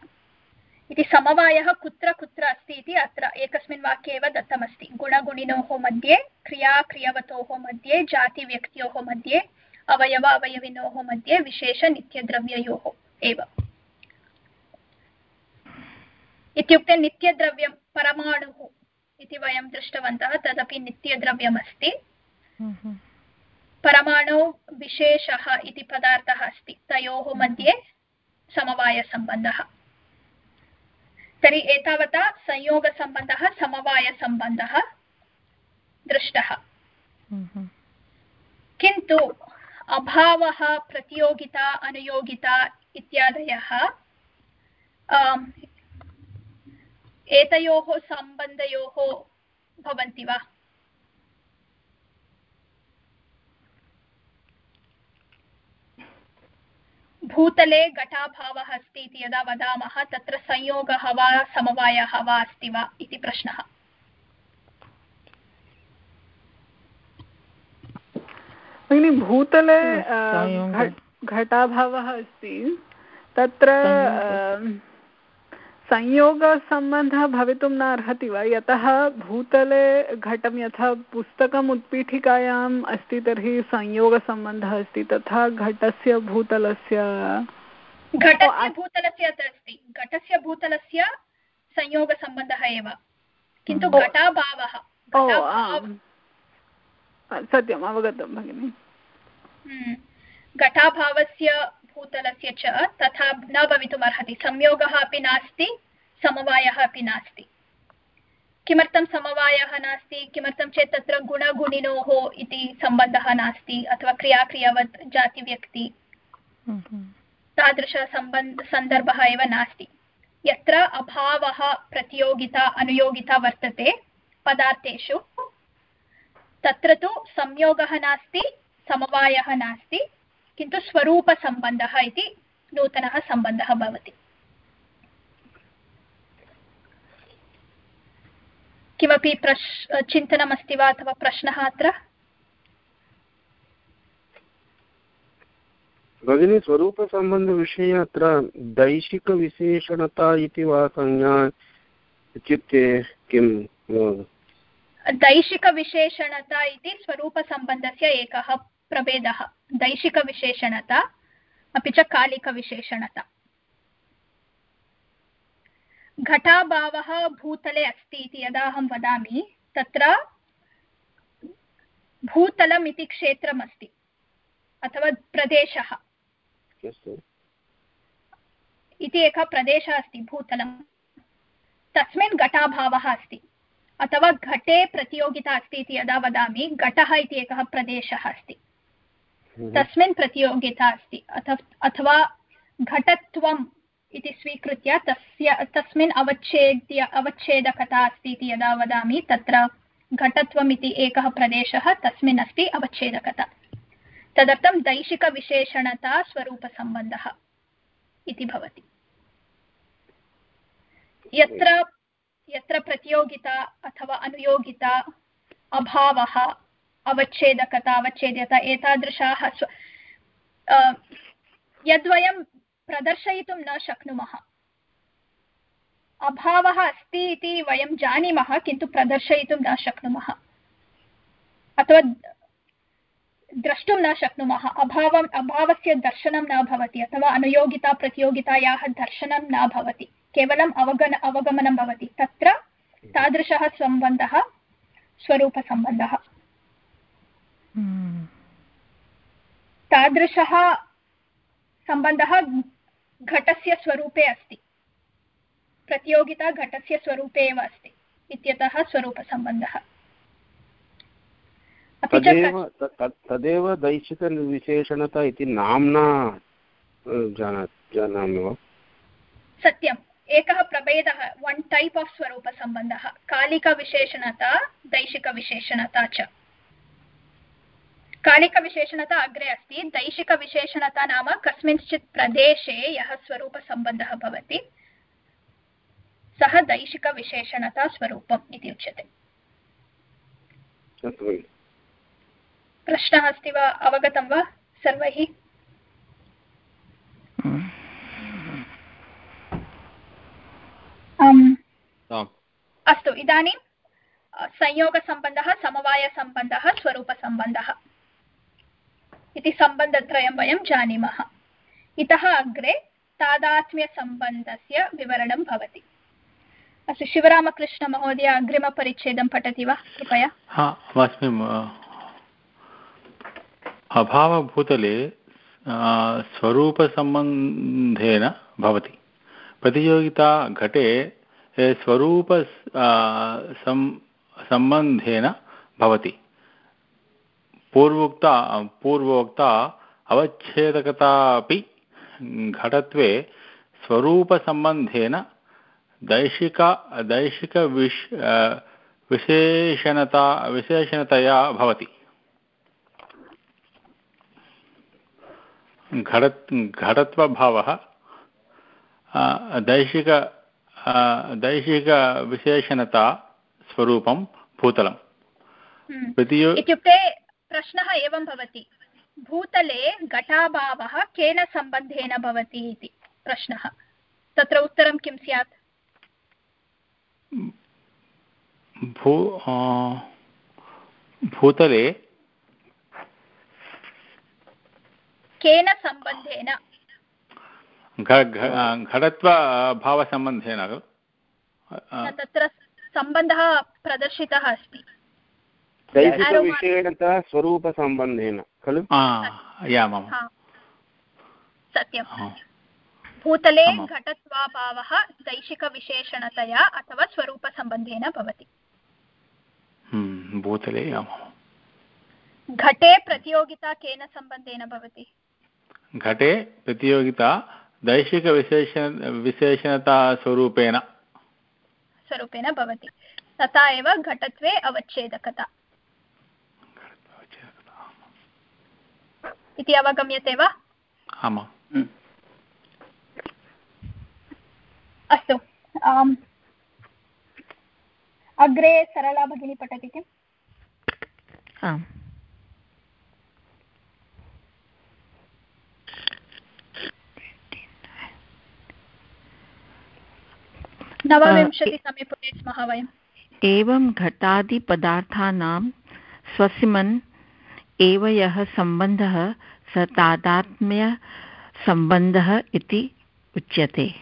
इति समवायः कुत्र कुत्र अस्ति इति अत्र एकस्मिन् वाक्ये एव दत्तमस्ति। गुणगुणिनोः मध्ये क्रियाक्रियवतोः मध्ये जातिव्यक्त्योः मध्ये अवयव अवयविनोः मध्ये विशेषनित्यद्रव्ययोः एव। इत्युक्ते नित्यद्रव्यं परमाणुः इति वयं दृष्टवन्तः तदपि नित्यद्रव्यमस्ति। परमाणौ विशेषः इति पदार्थः अस्ति तयोः मध्ये समवायसम्बन्धः। तर्हि एतावता संयोगसम्बन्धः समवायसम्बन्धः दृष्टः। किन्तु अभावः प्रतियोगिता अनुयोगिता इत्यादयः एतयोः सम्बन्धयोः भवन्ति वा? भूतले घटाभावः अस्ति इति यदा वदामः तत्र संयोगः वा समवायः वा अस्ति वा इति प्रश्नः। भगिनि भूतले घटाभावः अस्ति तत्र संयोगसम्बन्धः भवितुं न अर्हति वा? यतः भूतले घटं यथा पुस्तकम् उत्पीठिकायाम् अस्ति तर्हि संयोगसम्बन्धः अस्ति तथा घटस्य भूतलस्य घटस्य भूतलस्य अस्ति। घटस्य भूतलस्य संयोगसम्बन्धः एव। किन्तु घटाभावः सत्यम् अवगतं भगिनि। हम्म। घटाभावस्य भूतलस्य च तथा न भवितुम् अर्हति संयोगः अपि नास्ति समवायः अपि नास्ति। किमर्थं समवायः नास्ति? किमर्थं चेत् तत्र गुणगुणिनोः इति सम्बन्धः नास्ति अथवा क्रियाक्रियवत् जातिव्यक्ति। तादृशसम्बन्ध सन्दर्भः एव नास्ति। यत्र अभावः प्रतियोगिता अनुयोगिता वर्तते पदार्थेषु तत्र तु संयोगः नास्ति समवायः नास्ति। किन्तु स्वरूपसम्बन्धः इति नूतनः सम्बन्धः भवति। किमपि प्रश् चिन्तनमस्ति वा अथवा प्रश्नः अत्र? भगिनी स्वरूपसम्बन्धविषये अत्र दैशिकविशेषणता इति वा संज्ञा इत्युक्ते किं? दैशिकविशेषणता इति स्वरूपसम्बन्धस्य एकः प्रभेदः दैशिकविशेषणता अपि च कालिकविशेषणता। घटाभावः भूतले अस्ति इति यदा अहं वदामि तत्र भूतलम् इति क्षेत्रमस्ति अथवा प्रदेशः। इति एकः प्रदेशः अस्ति भूतलं। तस्मिन् घटाभावः अस्ति अथवा घटे प्रतियोगिता अस्ति इति यदा वदामि घटः इति एकः प्रदेशः अस्ति। तस्मिन् प्रतियोगिता अस्ति। अथवा घटत्वम् इति स्वीकृत्य तस्य, तस्मिन् अवच्छेद्य, अवच्छेदकता अस्ति इति यदा वदामि, तत्र घटत्वम् इति एकः प्रदेशः तस्मिन् अस्ति, अवच्छेदकता। तदर्थं दैशिकविशेषणता स्वरूपसम्बन्धः इति भवति। यत्र यत्र प्रतियोगिता अथवा अनुयोगिता अभावः अवच्छेदकता अवच्छेद्यता एतादृशाः यद्वयं प्रदर्शयितुं न शक्नुमः। अभावः अस्ति इति वयं जानीमः, किन्तु प्रदर्शयितुं न शक्नुमः। अथवा द्रष्टुं न शक्नुमः। अभावम्, अभावस्य दर्शनं न भवति, अथवा अनुयोगिता, प्रतियोगितायाः दर्शनं न भवति। केवलम् अवगन, अवगमनं भवति। तत्र तादृशः सम्बन्धः, स्वरूपसम्बन्धः। तादृशः सम्बन्धः घटस्य स्वरूपे अस्ति। प्रतियोगिता घटस्य स्वरूपे एव अस्ति इत्यतः स्वरूपसम्बन्धः। तदेव दैशिकविशेषणता इति नाम्ना जानामि वा? सत्यम्। एकः प्रभेदः वन् टैप् आफ् स्वरूपसम्बन्धः। कालिकविशेषणता दैशिकविशेषणता च। कालिकविशेषणता अग्रे अस्ति। दैशिकविशेषणता नाम कस्मिंश्चित् प्रदेशे यः स्वरूपसम्बन्धः भवति सः दैशिकविशेषणता स्वरूपम् इति उच्यते। प्रश्नः अस्ति वा? अवगतं वा सर्वैः? अस्तु इदानीं संयोगसम्बन्धः समवायसम्बन्धः स्वरूपसम्बन्धः। इति सम्बन्धत्रयं वयं जानीमः। इतः अग्रे तादात्म्यसम्बन्धस्य विवरणं भवति। अस्तु, शिवरामकृष्णमहोदय, अग्रिमपरिच्छेदं पठति वा? कृपया। अभावभूतले स्वरूपसम्बन्धेन भवति। प्रतियोगिता घटे स्वरूप सम्बन्धेन भवति। पूर्वोक्ता पूर्वोक्ता अवच्छेदकता अपि घटत्वे स्वरूपसम्बन्धेन दैशिक दैशिकविश विशेषणता विशेषणतया भवति घट घटत्वभावः दैशिक दैशिकविशेषणता स्वरूपं भूतलं हम्म। इत्युक्ते प्रश्नः एवं भवति। भूतले घटाभावः केन सम्बन्धेन भवति इति प्रश्नः। तत्र उत्तरं किं स्यात्? भू भूतले केन सम्बन्धेन? घटत्वभावसम्बन्धेन तत्र सम्बन्धः प्रदर्शितः अस्ति। दैहिकविषयणतः स्वरूपसम्बन्धेन खलु सत्यं भूतले घटत्वाभावः दैशिकविशेषणतया अथवा स्वरूपसम्बन्धेन भवति हम्म, भूतले घटे प्रतियोगिता केन सम्बन्धेन भवति घटे प्रतियोगिता दैशिकविशेषण विशेषणतास्वरूपेण स्वरूपेण भवति तथा एव घटत्वे अवच्छेदकता इति अवगम्यते वा? आमाम् अस्तु। अग्रे सरला भगिनी पठति किम्? आम्। नवविंशतितमे स्मः वयम्। एवं घटादिपदार्थानां स्वसिमन् एव यः सम्बन्धः स तादात्म्यसम्बन्धः इति उच्यते।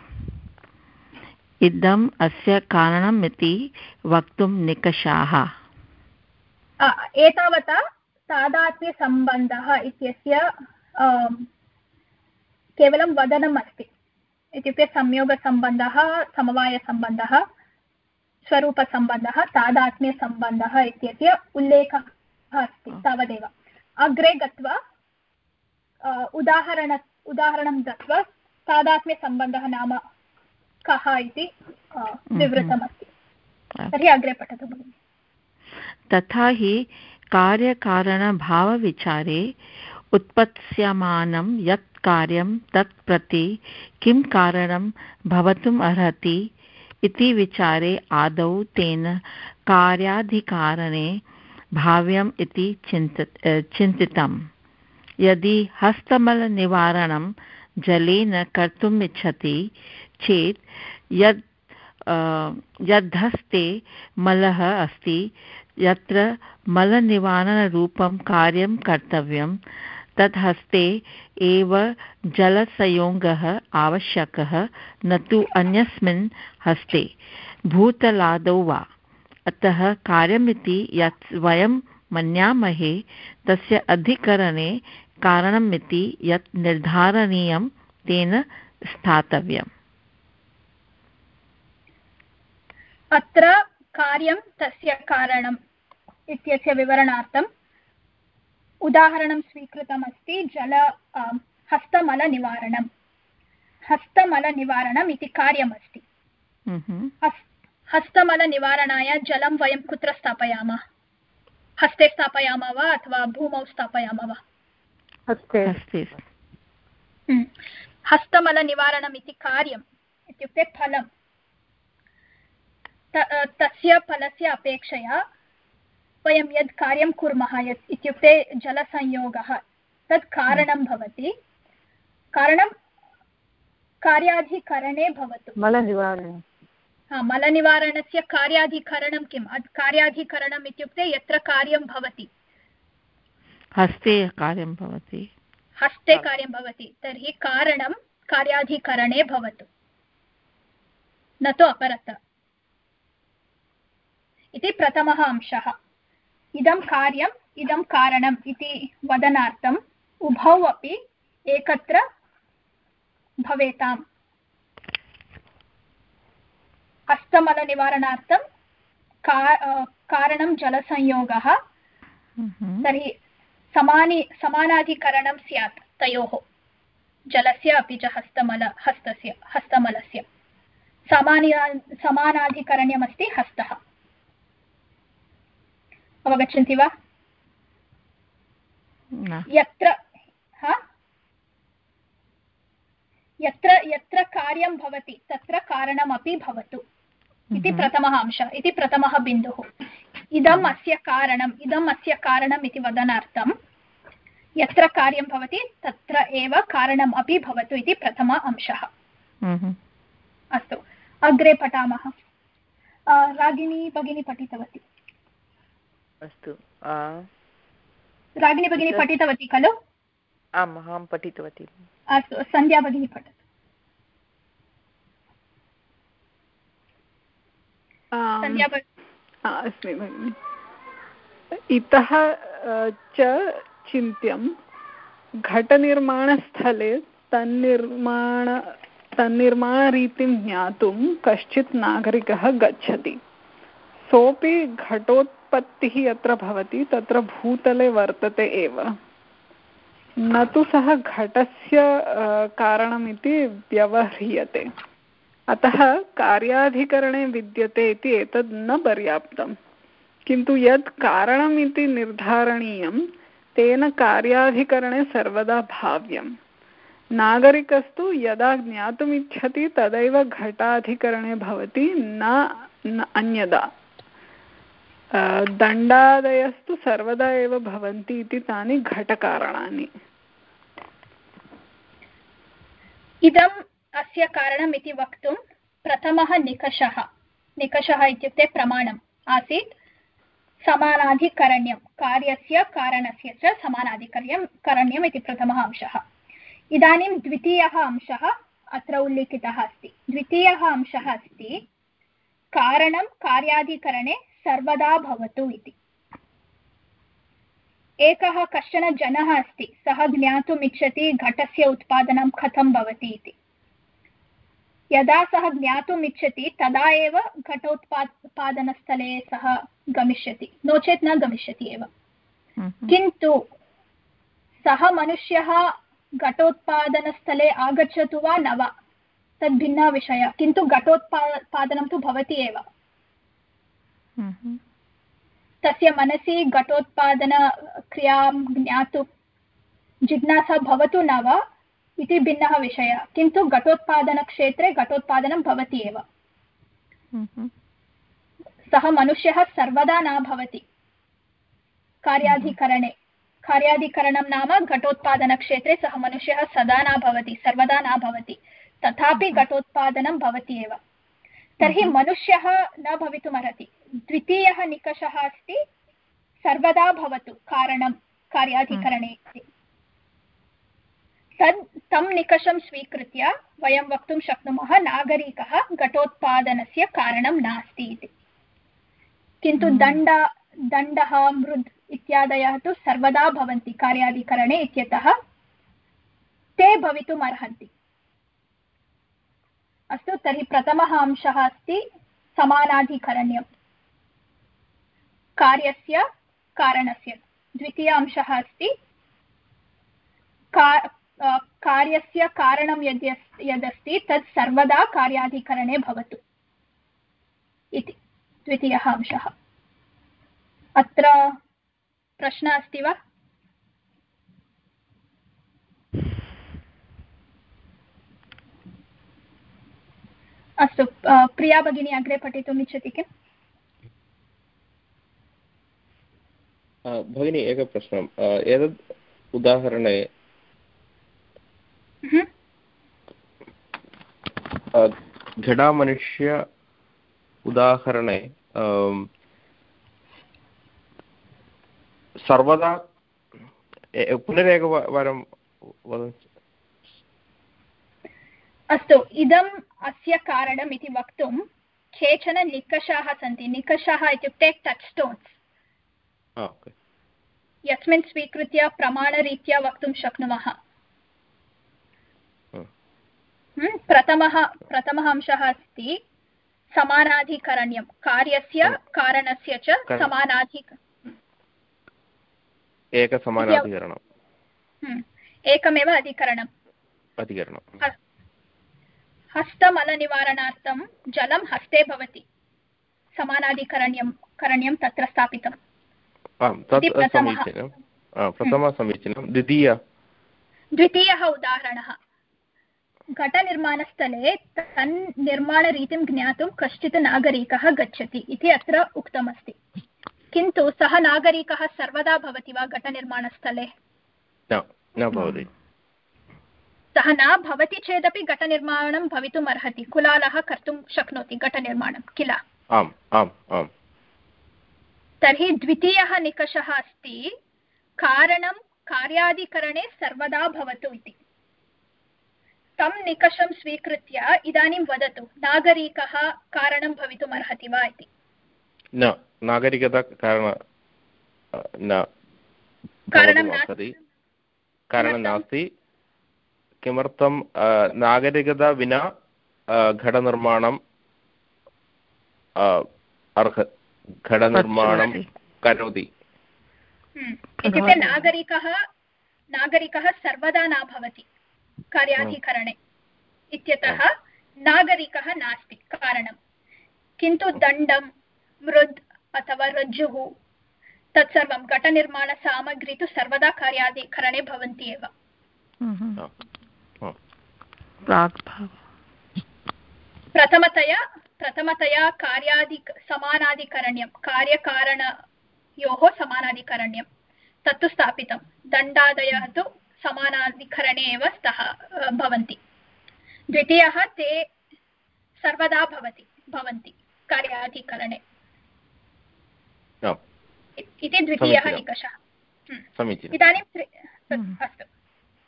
इदम् अस्य कारणम् इति वक्तुं निकषाः। एतावता तादात्म्यसम्बन्धः इत्यस्य केवलं वदनम् अस्ति। इत्युक्ते संयोगसम्बन्धः, समवायसम्बन्धः, स्वरूपसम्बन्धः, तादात्म्यसम्बन्धः इत्यस्य उल्लेखः अस्ति, तावदेव। अग्रे गत्वा उदाहरण उदाहरणं दत्वा तादात्म्यसम्बन्धः नाम कः इति विवृतमस्ति। तर्हि अग्रे पठतु भगिनि। तथा हि कार्यकारणभावविचारे उत्पत्स्यमानं यत् कार्यं तत् प्रति किं कारणं भवितुम् अर्हति इति विचारे आदौ तेन कार्याधिकारणे भाव्यम् इति चिन्त चिन्तितम्। यदि हस्तमलनिवारणं जलेन कर्तुम् इच्छति चेत् यद् यद्धस्ते मलः अस्ति, यत्र मलनिवारणरूपं कार्यं कर्तव्यं तत् हस्ते एव जलसंयोगः आवश्यकः, न तु अन्यस्मिन् हस्ते। भूतलादौ वा? अतः कार्यमिति यत् वयं मन्यामहे तस्य अधिकरणे कारणमिति यत् निर्धारणीयं तेन स्थातव्यम्। अत्र कार्यं तस्य कारणम् इत्यस्य विवरणार्थं उदाहरणं स्वीकृतमस्ति जल हस्तमलनिवारणं हस्तमलनिवारणम्। इति कार्यमस्ति। हस्तमलनिवारणाय जलं वयं कुत्र स्थापयामः? हस्ते स्थापयामः वा अथवा भूमौ स्थापयामः वा? हस्ते। हस्तमलनिवारणम् इति कार्यम् इत्युक्ते फलं तस्य फलस्य अपेक्षया वयं यद् कार्यं कुर्मः यत् इत्युक्ते जलसंयोगः तत् कारणं भवति। कारणं कार्याधिकरणे भवतु। मलनिवारणे। मलनिवारणस्य कार्याधिकरणं किम्? कार्याधिकरणम् इत्युक्ते यत्र कार्यं भवति। हस्ते कार्यं भवति। हस्ते कार्यं भवति तर्हि कारणं कार्याधिकरणे भवतु। न तु अपरत्र इति प्रथमः अंशः। इदं कार्यम् इदं कारणम् इति वदनार्थम् उभौ अपि एकत्र भवेताम्। हस्तमलनिवारणार्थं का कारणं जलसंयोगः। तर्हि समानि समानाधिकरणं स्यात् तयोः जलस्य अपि च हस्तमल हस्तस्य हस्तमलस्य। सामान्य समानाधिकरण्यमस्ति हस्तः। अवगच्छन्ति वा? यत्र यत्र यत्र कार्यं भवति तत्र कारणमपि भवतु। इति प्रथमः अंशः। इति प्रथमः बिन्दुः। इदम् अस्य कारणम् इदम् अस्य कारणम् इति वदनार्थं यत्र कार्यं भवति तत्र एव कारणम् अपि भवतु इति प्रथमः अंशः। अस्तु। अग्रे पठामः। रागिणी भगिनी पठितवती। अस्तु। रागिणी भगिनी पठितवती खलु? आम् अहं पठितवती। अस्तु। सन्ध्या भगिनी पठतु अस्मि भगिनि। इतः च चिन्त्यं घटनिर्माणस्थले तन्निर्माण तन्निर्माणरीतिं ज्ञातुं कश्चित् नागरिकः गच्छति। सोऽपि घटोत्पत्तिः यत्र भवति तत्र भूतले वर्तते एव। न तु सः घटस्य कारणमिति व्यवह्रियते। अतः कार्याधिकरणे विद्यते इति एतद् न पर्याप्तम्। किन्तु यत् कारणम् निर्धारणीयं, तेन कार्याधिकरणे सर्वदा भाव्यम्। नागरिकस्तु यदा ज्ञातुमिच्छति, तदैव घटाधिकरणे भवति, न अन्यदा। दण्डादयस्तु सर्वदा एव भवन्ति इति तानि घटकारणानि। इदम् अस्य कारणम् इति वक्तुं प्रथमः निकषः। निकषः इत्युक्ते प्रमाणम्। आसीत् समानाधिकरण्यं। कार्यस्य कारणस्य च समानाधिकर्यं, करणीयम् इति प्रथमः अंशः। इदानीं द्वितीयः अंशः अत्र उल्लिखितः अस्ति। द्वितीयः अंशः अस्ति, कारणं कार्याधिकरणे सर्वदा भवतु इति। एकः कश्चन जनः अस्ति, सः ज्ञातुम् इच्छति घटस्य उत्पादनं कथं भवति इति। यदा सः ज्ञातुम् इच्छति तदा एव घटोत्पादनस्थले सः गमिष्यति। नो चेत् न गमिष्यति एव। किन्तु सः मनुष्यः घटोत्पादनस्थले आगच्छतु वा न वा तद् भिन्नः विषयः। किन्तु घटोत्पादनं तु भवति एव। तस्य मनसि घटोत्पादनक्रियाँ ज्ञातुं जिज्ञासा भवतु न वा इति भिन्नः विषयः। किन्तु घटोत्पादनक्षेत्रे घटोत्पादनं भवति एव। सः मनुष्यः सर्वदा न भवति। कार्याधिकरणे। कार्याधिकरणं नाम घटोत्पादनक्षेत्रे सः मनुष्यः सदा न भवति सर्वदा न भवति। तथापि घटोत्पादनं भवति एव। तर्हि मनुष्यः न भवितुमर्हति। द्वितीयः निकषः अस्ति सर्वदा भवतु कारणं कार्याधिकरणे। इति तद् तं निकषं स्वीकृत्य वयं वक्तुं शक्नुमः नागरिकः घटोत्पादनस्य कारणं नास्ति इति। किन्तु दण्ड दण्डः मृद् इत्यादयः तु सर्वदा भवन्ति कार्याधिकरणे इत्यतः ते भवितुम् अर्हन्ति। अस्तु तर्हि प्रथमः अंशः अस्ति समानाधिकरण्यं। कार्यस्य कारणस्य। द्वितीय अंशः अस्ति कार्यस्य कारणं यद् यदस्ति तत् सर्वदा कार्याधिकरणे भवतु. इति द्वितीयः अंशः. अत्र प्रश्नः अस्ति वा? अस्तु प्रिया भगिनी अग्रे पठितुम् इच्छति किम्? भगिनी एकः एतत् उदाहरणे घटामनुष्य उदाहरणे सर्वदा पुनरेकवारं वदन्तु अस्तु इदम् अस्य कारणम् इति वक्तुं केचन निकषाः सन्ति निकषाः इत्युक्ते टच् स्टोन्स् यस्मिन् स्वीकृत्य प्रमाणरीत्या वक्तुं शक्नुमः प्रथमः प्रथमः अंशः अस्ति समानाधिकरण्यं। कार्यस्य कारणस्य च समानाधिक एकसमानाधिकरणम् एकमेव अधिकरणम्। अधिकरणं। हस्तमलनिवारणार्थं जलं हस्ते भवति। समानाधिकरण्यं करणीयं तत्र स्थापितम् आम् तत् समीचीनं। प्रथमः समीचीनं। द्वितीय। द्वितीयः उदाहरणः। घटनिर्माणस्थले तन्निर्माणरीतिं ज्ञातुं कश्चित् नागरिकः गच्छति इति अत्र उक्तमस्ति। किन्तु सः नागरिकः सर्वदा भवति वा घटनिर्माणस्थले? न भवति। सः न भवति चेदपि घटनिर्माणं भवितुम् अर्हति कुलालः कर्तुं शक्नोति घटनिर्माणं किल? आम् आम् आम्। तर्हि द्वितीयः निकषः अस्ति कारणं कार्यादिकरणे सर्वदा भवतु इति। तं निकषं स्वीकृत्य इदानीं वदतु नागरिकः कारणं भवितुम् अर्हति वा इति? न नागरिकता कारण न। कारणं नास्ति? किमर्थं? नागरिकता विना घटनिर्माणम् अर्ह घटनिर्माणं करोति। हम्म। इत्युक्ते नागरिकः नागरिकः सर्वदा न भवति। कार्याधिकरणे इत्यतः नागरिकः नास्ति कारणं किन्तु दण्डं मृद् अथवा रज्जुः तत्सर्वं घटनिर्माणसामग्री तु सर्वदा कार्याधिकरणे भवन्ति एव। प्रथमतया प्रथमतया कार्याधिक समानाधिकरण्यं कार्यकारणयोः समानाधिकरण्यं तत्तु स्थापितं। दण्डादयः तु समानाधिकरणे एव स्तः भवन्ति। द्वितीयः ते सर्वदा भवति भवन्ति कार्याधिकरणे। इति द्वितीयः निकषः। हम्म। इदानीं हम्म। अस्तु।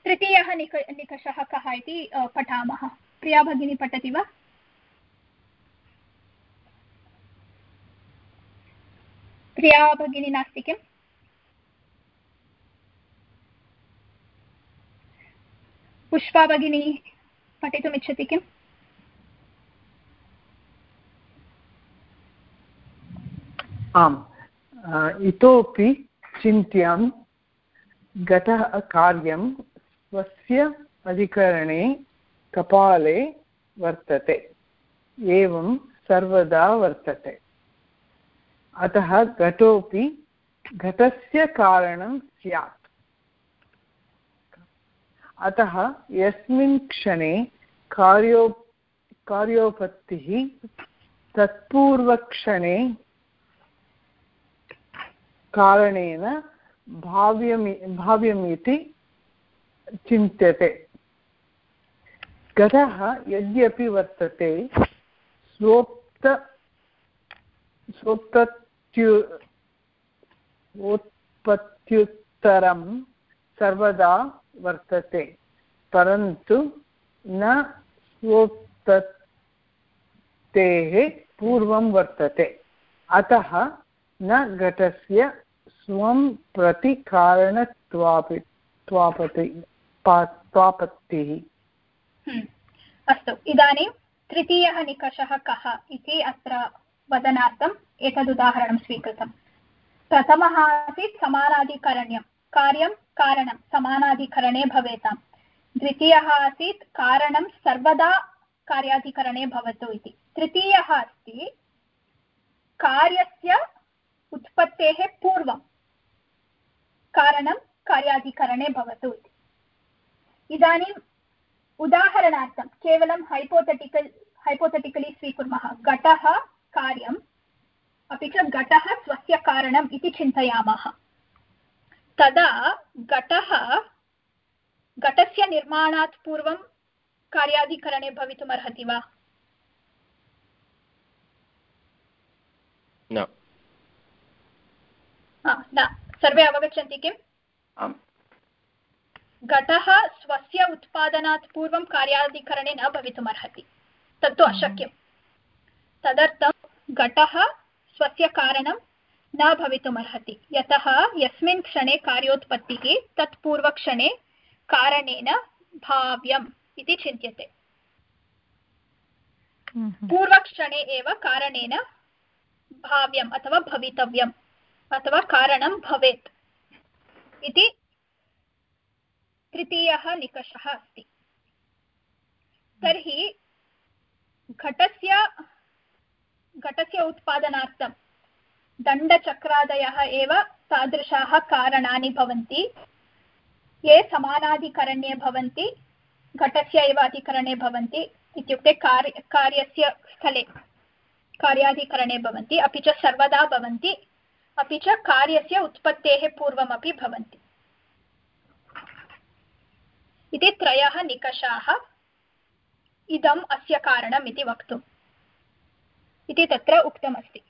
तृतीयः निक निकषः कः इति पठामः। प्रिया भगिनी पठति वा? प्रिया भगिनी नास्ति किम्? पुष्पा भगिनी, पठितुमिच्छति किम्? आम्। इतोपि चिन्त्यां गतः कार्यं स्वस्य अधिकरणे कपाले वर्तते, एवं सर्वदा वर्तते। अतः घटोपि घटस्य कारणं स्यात्। अतः यस्मिन् क्षणे कार्यो, कार्योपत्तिः तत्पूर्वक्षणे कारणेन भाव्यमि, भाव्यमिति चिन्त्यते। घटः यद्यपि वर्तते स्वोक्त स्वोत्पत्त्यु उत्पत्त्युत्तरं सर्वदा वर्तते, परन्तु न स्वोत्पत्तेः पूर्वं वर्तते। अतः न घटस्य स्वं प्रति कारणत्वापि त्वापति त्वापत्तिः। हम्म। अस्तु, इदानीं तृतीयः निकषः कः इति अत्र वदनार्थम् एतदुदाहरणं स्वीकृतं प्रथमः आसीत् समानाधिकरण्यं कार्यं कारणं, समानाधिकरणे भवेताम्। द्वितीयः आसीत्, कारणं सर्वदा कार्याधिकरणे भवतु इति। तृतीयः अस्ति, कार्यस्य उत्पत्तेः पूर्वं कारणं कार्याधिकरणे भवतु इति। इदानीम् उदाहरणार्थं, केवलं हैपोथेटिकल् हैपोथेटिकलि स्वीकुर्मः, घटः कार्यम्, अपि च घटः स्वस्य कारणम् इति चिन्तयामः। तदा घटः घटस्य निर्माणात् पूर्वं कार्याधिकरणे भवितुमर्हति वा? न। सर्वे अवगच्छन्ति किम्? घटः स्वस्य उत्पादनात् पूर्वं कार्याधिकरणे न भवितुमर्हति। तत्तु अशक्यं तदर्थं घटः स्वस्य कारणं न भवितुमर्हति। यतः यस्मिन् क्षणे कार्योत्पत्तिः तत् पूर्वक्षणे कारणेन भाव्यम् इति चिन्त्यते। पूर्वक्षणे एव कारणेन भाव्यम् अथवा भवितव्यम् अथवा कारणं भवेत् इति तृतीयः निकषः अस्ति। तर्हि घटस्य घटस्य उत्पादनार्थं दण्डचक्रादयः एव तादृशाः कारणानि भवन्ति। ये समानाधिकरण्ये भवन्ति, घटस्य एव अधिकरणे भवन्ति इत्युक्ते कार्य, कार्यस्य स्थले कार्याधिकरणे भवन्ति, अपि च सर्वदा भवन्ति, अपि च कार्यस्य उत्पत्तेः पूर्वमपि भवन्ति। इति त्रयः निकषाः। इदम् अस्य कारणम् इति वक्तुम्। इति तत्र उक्तमस्ति।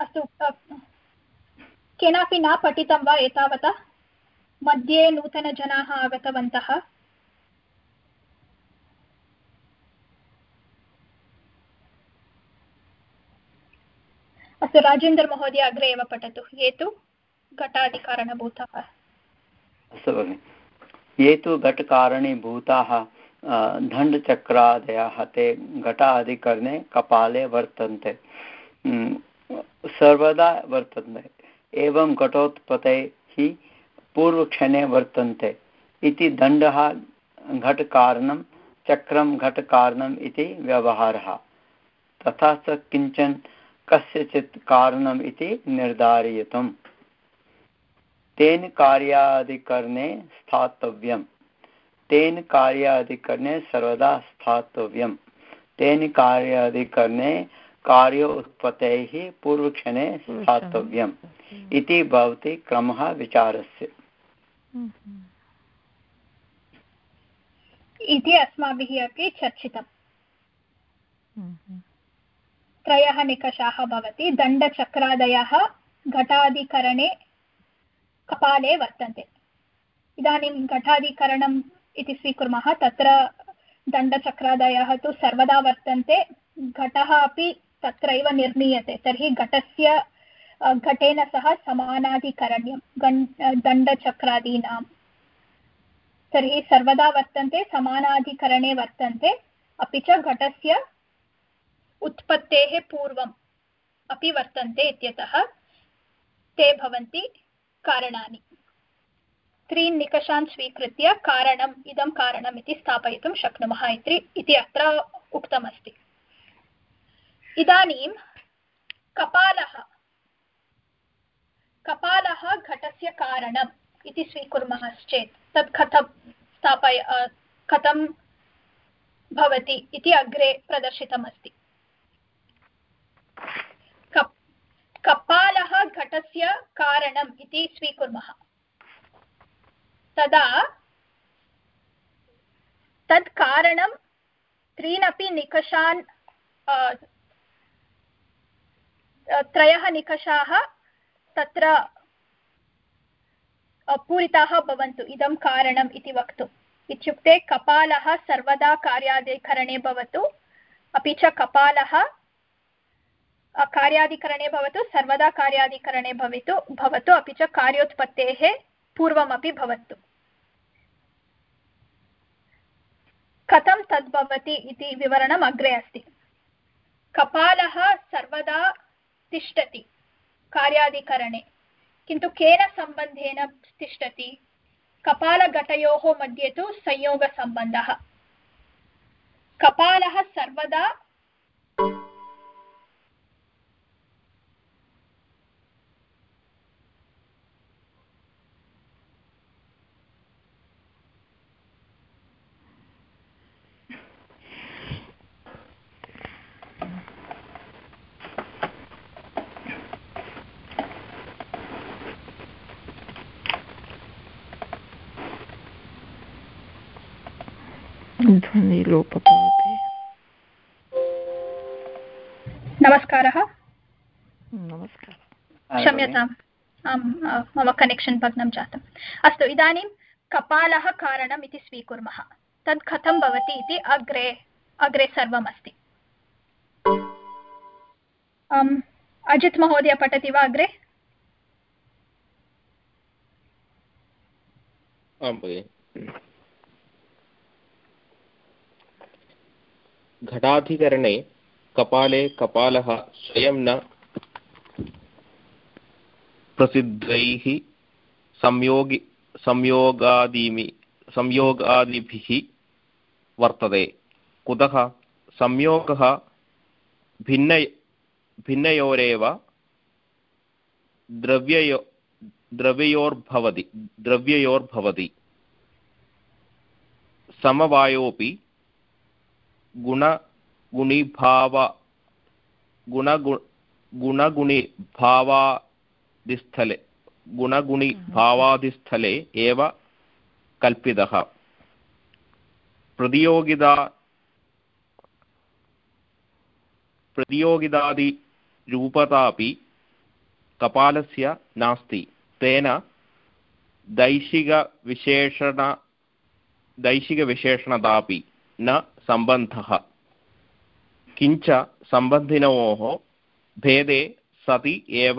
अस्तु केनापि न पठितं वा एतावता? मध्ये नूतनजनाः आगतवन्तः। अस्तु राजेन्द्रमहोदय अग्रे एव पठतु। ये तु घटादिकारणभूताः। अस्तु, भगिनि। ये तु घटकारणीभूताः दण्डचक्रादयः, ते घटादिकरणे कपाले वर्तन्ते। सर्वदा वर्तन्ते। एवं घटोत्पत्तिः पूर्वक्षणे वर्तन्ते इति दण्डः घटकारणं, चक्रं घटकारणम् इति व्यवहारः। तथा च किंचन कस्यचित् कारणम् इति निर्धारयितुम् तेन कार्याधिकरणे स्थातव्यम्। तेन कार्याधिकरणे सर्वदा स्थातव्यम्। तेन कार्याधिकरणे कार्य उत्पत्तेः पूर्वक्षणे स्थातव्यम्। इति भवति क्रमः विचारस्य। इति अस्माभिः अपि चर्चितम्। त्रयः निकषाः भवति। दण्डचक्रादयः घटाधिकरणे कपाले वर्तन्ते। इदानीं घटाधिकरणम् इति स्वीकुर्मः तत्र दण्डचक्रादयः तु सर्वदा वर्तन्ते। घटः अपि तत्रैव निर्मीयते, तर्हि घटस्य घटेन सह समानाधिकरण्यं दण्डचक्रादीनां। तर्हि सर्वदा वर्तन्ते, समानाधिकरणे वर्तन्ते, अपि च घटस्य उत्पत्तेः पूर्वम् अपि वर्तन्ते इत्यतः ते भवन्ति कारणानि। त्रीन् निकषान् स्वीकृत्य कारणम्, इदं कारणम् इति स्थापयितुं शक्नुमः इति अत्र उक्तमस्ति। इदानीं कपालः कपालः घटस्य कारणम् इति स्वीकुर्मः चेत् तत् कथं स्थापय कथं भवति इति अग्रे प्रदर्शितमस्ति। कपालः घटस्य कारणम् इति स्वीकुर्मः। तदा तत् कारणं त्रीनपि निकषान् त्रयः निकषाः तत्र पूरिताः भवन्तु। इदं कारणम् इति वक्तुम् इत्युक्ते कपालः सर्वदा कार्यादिकरणे भवतु। अपि च कपालः कार्यादिकरणे भवतु, सर्वदा कार्यादिकरणे भवितु, भवतु। अपि च कार्योत्पत्तेः पूर्वमपि भवतु। कथं तद्भवति इति विवरणम् अग्रे अस्ति। कपालः सर्वदा तिष्ठति कार्यादिकरणे किन्तु केन सम्बन्धेन तिष्ठति कपालघटयोः मध्ये तु संयोगसम्बन्धः कपालः सर्वदा ध्वनिलोप भवति नमस्कारः। नमस्कारः। क्षम्यताम्। आम् मम कनेक्षन् भग्नं जातम्। अस्तु इदानीं कपालः कारणम् इति स्वीकुर्मः। तद् कथं भवति इति अग्रे अग्रे सर्वम् अस्ति अजित् महोदय पठति वा अग्रे? आं भगिनि। घटाधिकरणे कपाले कपालः स्वयं न प्रसिद्धैः संयोगि, संयोगादिमि, संयोगादिभिः वर्तते। कुतः? संयोगः भिन्न भिन्नयोरेव द्रव्ययो द्रव्ययोर्भवति द्रव्ययोर्भवति। समवायोऽपि गुणगुणिभाव गुणगु गुणगुणिभावादिस्थले गुणगुणिभावादिस्थले एव कल्पितः। प्रतियोगिता प्रतियोगितादिरूपतापि कपालस्य नास्ति। तेन दैशिकविशेषण दैशिकविशेषणतापि न सम्बन्धः किञ्च सम्बन्धिनोः भेदे सति एव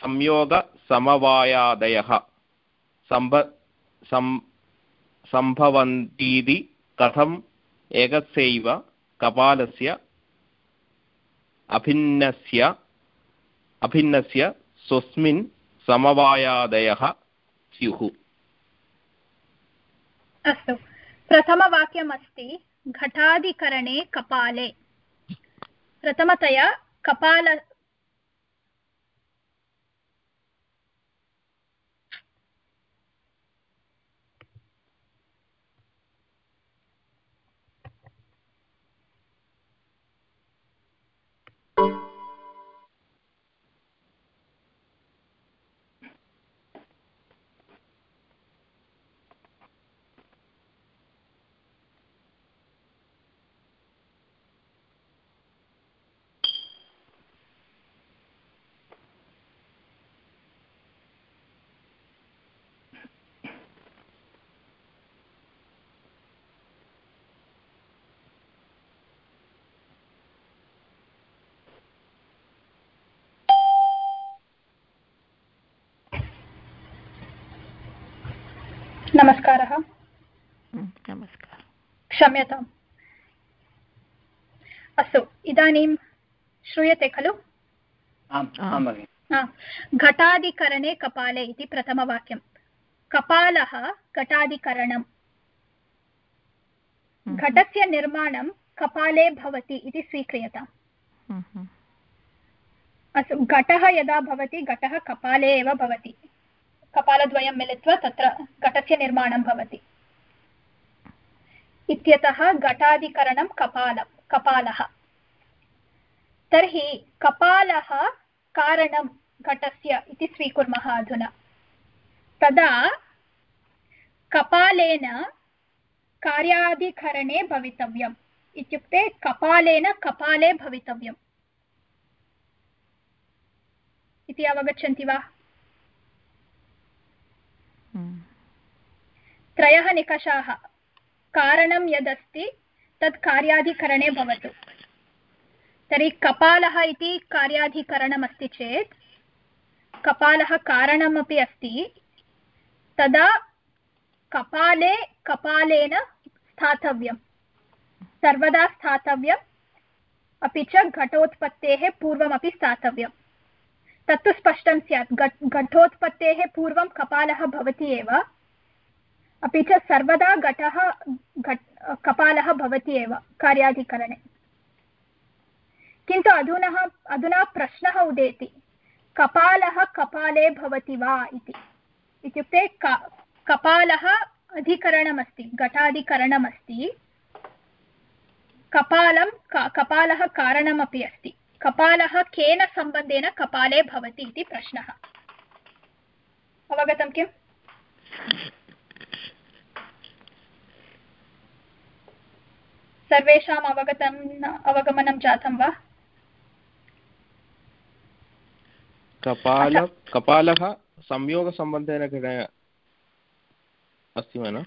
संयोगसमवायादयः। सम्भ सम्भवन्तीति कथम् एकस्यैव कपालस्य अभिन्नस्य अभिन्नस्य स्वस्मिन् समवायादयः स्युः। अस्तु। प्रथमवाक्यमस्ति घटाधिकरणे कपाले। प्रथमतया कपाल नमस्कारः। नमस्कारः। क्षम्यताम्। अस्तु इदानीं श्रूयते खलु? आम् आं भगिनि। घटादिकरणे कपाले इति प्रथमवाक्यं कपालः घटादिकरणं घटस्य निर्माणं कपाले भवति इति स्वीक्रियताम्। अस्तु घटः यदा भवति घटः कपाले एव भवति। कपालद्वयं मिलित्वा तत्र घटस्य निर्माणं भवति। इत्यतः घटादिकरणं कपाल, कपालः। तर्हि कपालः कारणं घटस्य इति स्वीकुर्मः अधुना। तदा कपालेन कार्याधिकरणे भवितव्यम् इत्युक्ते कपालेन कपाले भवितव्यम्। इति अवगच्छन्ति वा? त्रयः निकषाः. कारणं यदस्ति, तत् कार्याधिकरणे भवतु. तर्हि कपालः इति कार्याधिकरणमस्ति चेत्, कपालः कारणमपि अस्ति, तदा कपाले कपालेन स्थातव्यं. सर्वदा स्थातव्यम्, अपि च घटोत्पत्तेः पूर्वमपि स्थातव्यम्. तत्तु स्पष्टं स्यात् घटोत्पत्तेः पूर्वं कपालः भवति एव। अपि च सर्वदा घटः, घट, कपालः भवति एव कार्याधिकरणे किन्तु अधुना अधुना प्रश्नः उदेति, कपालः कपाले भवति वा इति। इत्युक्ते कपालः अधिकरणमस्ति घटाधिकरणमस्ति कपालं कपालः कारणमपि अस्ति। कपालः केन सम्बन्धेन कपाले भवति इति प्रश्नः। अवगतं किम्? सर्वेषाम् अवगतम् अवगमनं जातं वा? कपाल कपालः संयोगसम्बन्धेन अस्ति वा न?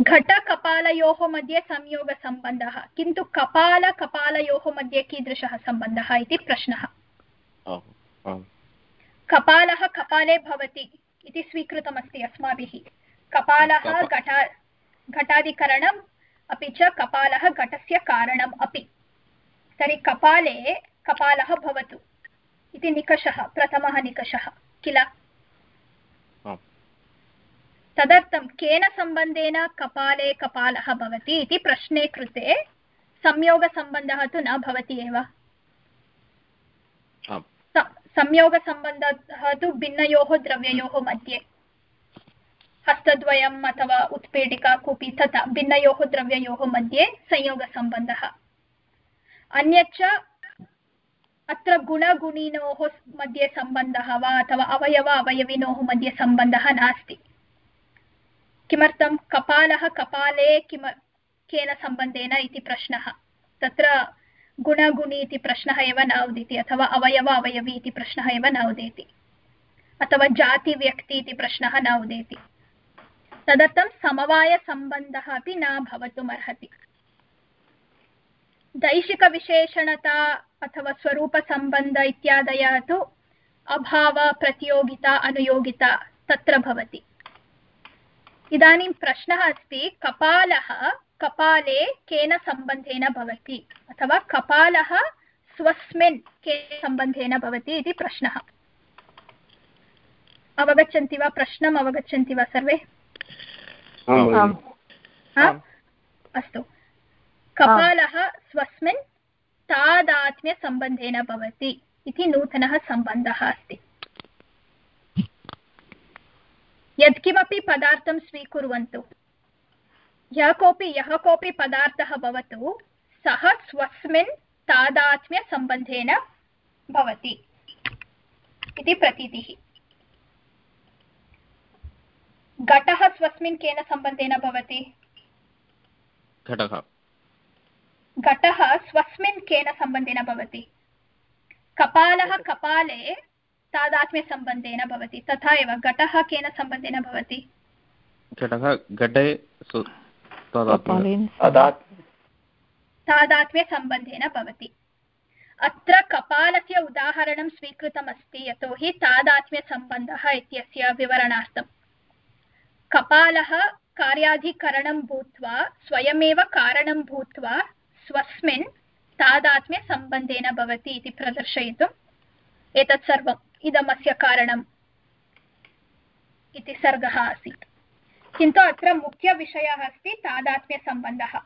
घटकपालयोः मध्ये संयोगसम्बन्धः किन्तु कपालकपालयोः मध्ये कीदृशः सम्बन्धः इति प्रश्नः। कपालः कपाले भवति इति स्वीकृतमस्ति अस्माभिः। कपालः घटा घटादिकरणम् अपि च कपालः घटस्य कारणम् अपि। तर्हि कपाले कपालः भवतु इति निकषः प्रथमः निकषः किल? तदर्थं केन सम्बन्धेन कपाले कपालः भवति इति प्रश्ने कृते संयोगसम्बन्धः तु न भवति एव। संयोगसम्बन्धः तु भिन्नयोः द्रव्ययोः मध्ये। हस्तद्वयम् अथवा उत्पीठिका कूपी तथा भिन्नयोः द्रव्ययोः मध्ये संयोगसम्बन्धः। अन्यच्च अत्र गुणगुणिनोः मध्ये सम्बन्धः वा अथवा अवयव अवयविनोः मध्ये सम्बन्धः नास्ति। किमर्थं कपालः कपाले किम, केन सम्बन्धेन इति प्रश्नः। तत्र गुणगुणि इति प्रश्नः एव न उदेति, अथवा अवयव अवयवी इति प्रश्नः एव न उदेति, अथवा जातिव्यक्ति इति प्रश्नः न उदेति। तदर्थं समवायसम्बन्धः अपि न भवितुमर्हति। दैशिकविशेषणता अथवा स्वरूपसम्बन्ध इत्यादयः तु अभाव प्रतियोगिता अनुयोगिता तत्र भवति। इदानीं प्रश्नः अस्ति कपालः कपाले केन सम्बन्धेन भवति? अथवा कपालः स्वस्मिन् केन सम्बन्धेन भवति इति प्रश्नः। अवगच्छन्ति वा? प्रश्नम् अवगच्छन्ति वा सर्वे? अस्तु। कपालः स्वस्मिन् तादात्म्यसम्बन्धेन भवति इति नूतनः सम्बन्धः अस्ति। यत्किमपि पदार्थं स्वीकुर्वन्तु। यः कोऽपि यः कोऽपि पदार्थः भवतु सः स्वस्मिन् तादात्म्यसम्बन्धेन भवति इति प्रतीतिः। घटः स्वस्मिन् केन सम्बन्धेन भवति? घटः। घटः स्वस्मिन् केन सम्बन्धेन भवति? कपालः कपाले तादात्म्यसम्बन्धेन भवति तथा एव घटः केन सम्बन्धेन भवति? घटः घटे तादात्म्यसम्बन्धेन भवति। अत्र कपालस्य उदाहरणं स्वीकृतमस्ति यतोहि तादात्म्यसम्बन्धः इत्यस्य विवरणार्थं। कपालः कार्याधिकरणं भूत्वा स्वयमेव कारणं भूत्वा स्वस्मिन् तादात्म्यसम्बन्धेन भवति इति प्रदर्शयितुम् एतत् सर्वम्। इदमस्य कारणम् इति सर्गः आसीत्। किन्तु अत्र मुख्यविषयः अस्ति तादात्म्यसम्बन्धः।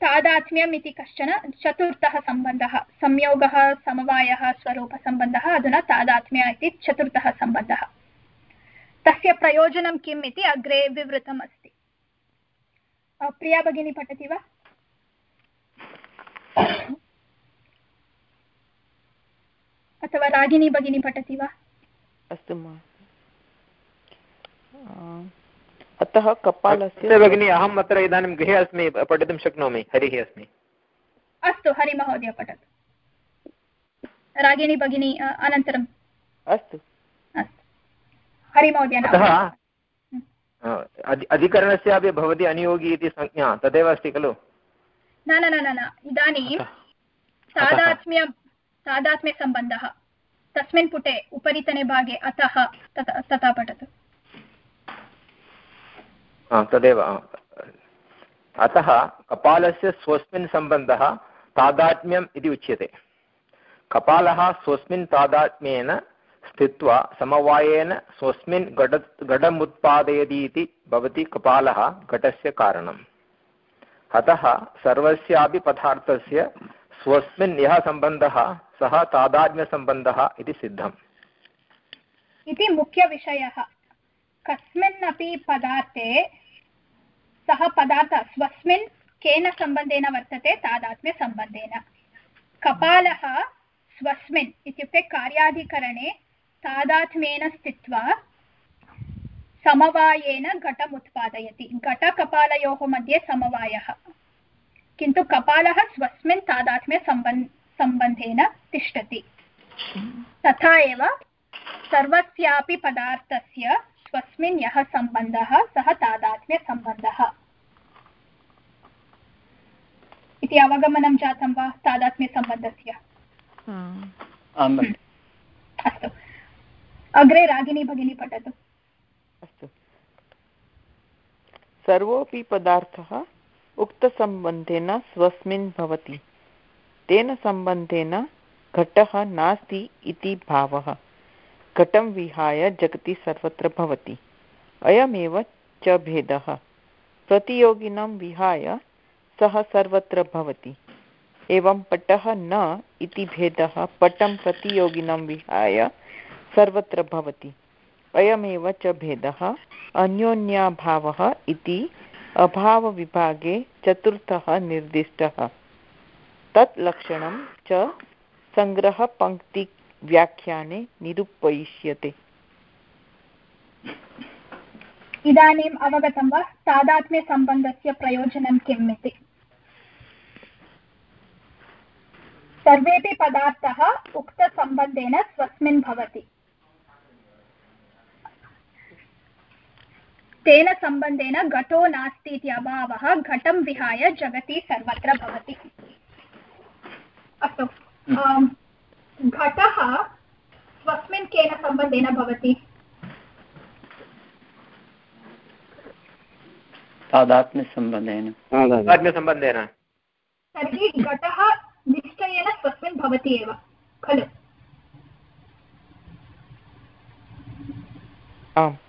तादात्म्यम् इति कश्चन चतुर्थः सम्बन्धः। संयोगः, समवायः, स्वरूपसम्बन्धः अधुना तादात्म्य इति चतुर्थः सम्बन्धः। तस्य प्रयोजनं किम् इति अग्रे विवृतम् अस्ति। प्रिया भगिनी पठति वा? अथवा रागिनी भगिनी पठति वा? अस्तु अतः कपालस्य भगिनी अहम् अत्र इदानीं गृहे अस्मि पठितुं शक्नोमि हरिः अस्मि। अस्तु हरिमहोदय पठतु। रागिणी भगिनी अनन्तरम्। अस्तु। अस्तु। हरिमहोदय अधिकरणस्यापि भवति अनियोगी इति संज्ञा तदेव अस्ति खलु? न न न न इदानीं तादात्म्यं तादात्म्यसम्बन्धः तस्मिन् पुटे उपरितने भागे अतः तथा पठतु। तदेव अतः कपालस्य स्वस्मिन् सम्बन्धः तादात्म्यम् इति उच्यते। कपालः स्वस्मिन् तादात्म्येन स्थित्वा समवायेन स्वस्मिन् घट इति भवति कपालः घटस्य कारणम्। अतः सर्वस्यापि पदार्थस्य स्वस्मिन् यः सम्बन्धः सः तादात्म्यसम्बन्धः इति सिद्धम्। इति मुख्यविषयः। कस्मिन् अपि पदार्थे, सः पदार्थः, स्वस्मिन् केन सम्बन्धेन वर्तते तादात्म्यसम्बन्धेन कपालः स्वस्मिन् इत्युक्ते कार्याधिकरणे तादात्म्येन स्थित्वा समवायेन घटम् उत्पादयति घटकपालयोः मध्ये समवायः। किन्तु कपालः स्वस्मिन् तादात्म्यसम्बन् सम्बन्धेन तिष्ठति। तथा एव सर्वस्यापि पदार्थस्य स्वस्मिन् यः सम्बन्धः सः तादात्म्यसम्बन्धः इति अवगमनं जातं वा तादात्म्यसम्बन्धस्य अस्तु। अग्रे रागिनी भगिनी पठतु। अस्तु। सर्वोऽपि पदार्थः उक्तसम्बन्धेन स्वस्मिन् भवति। तेन सम्बन्धेन घटः नास्ति इति भावः। घटं विहाय जगति सर्वत्र भवति। अयमेव च भेदः। प्रतियोगिनं विहाय सः सर्वत्र भवति। एवं पटः न इति भेदः, पटं प्रतियोगिनं विहाय सर्वत्र भवति। अयमेव च भेदः, अन्योन्याभावः इति अभावविभागे चतुर्थः निर्दिष्टः। तत् लक्षणं च सङ्ग्रहपङ्क्तिव्याख्याने निरूपयिष्यते। इदानीम् अवगतं वा? तादात्म्यसम्बन्धस्य प्रयोजनं किम् इति। सर्वेपि पदार्थः उक्तसम्बन्धेन स्वस्मिन् भवति। तेन सम्बन्धेन घटो नास्ति इति अभावः घटं विहाय जगति सर्वत्र भवति। अस्तु घटः स्वस्मिन् केन सम्बन्धेन भवति? तादात्म्यसम्बन्धेन। तर्हि घटः निश्चयेन स्वस्मिन् भवति एव खलु? आम्।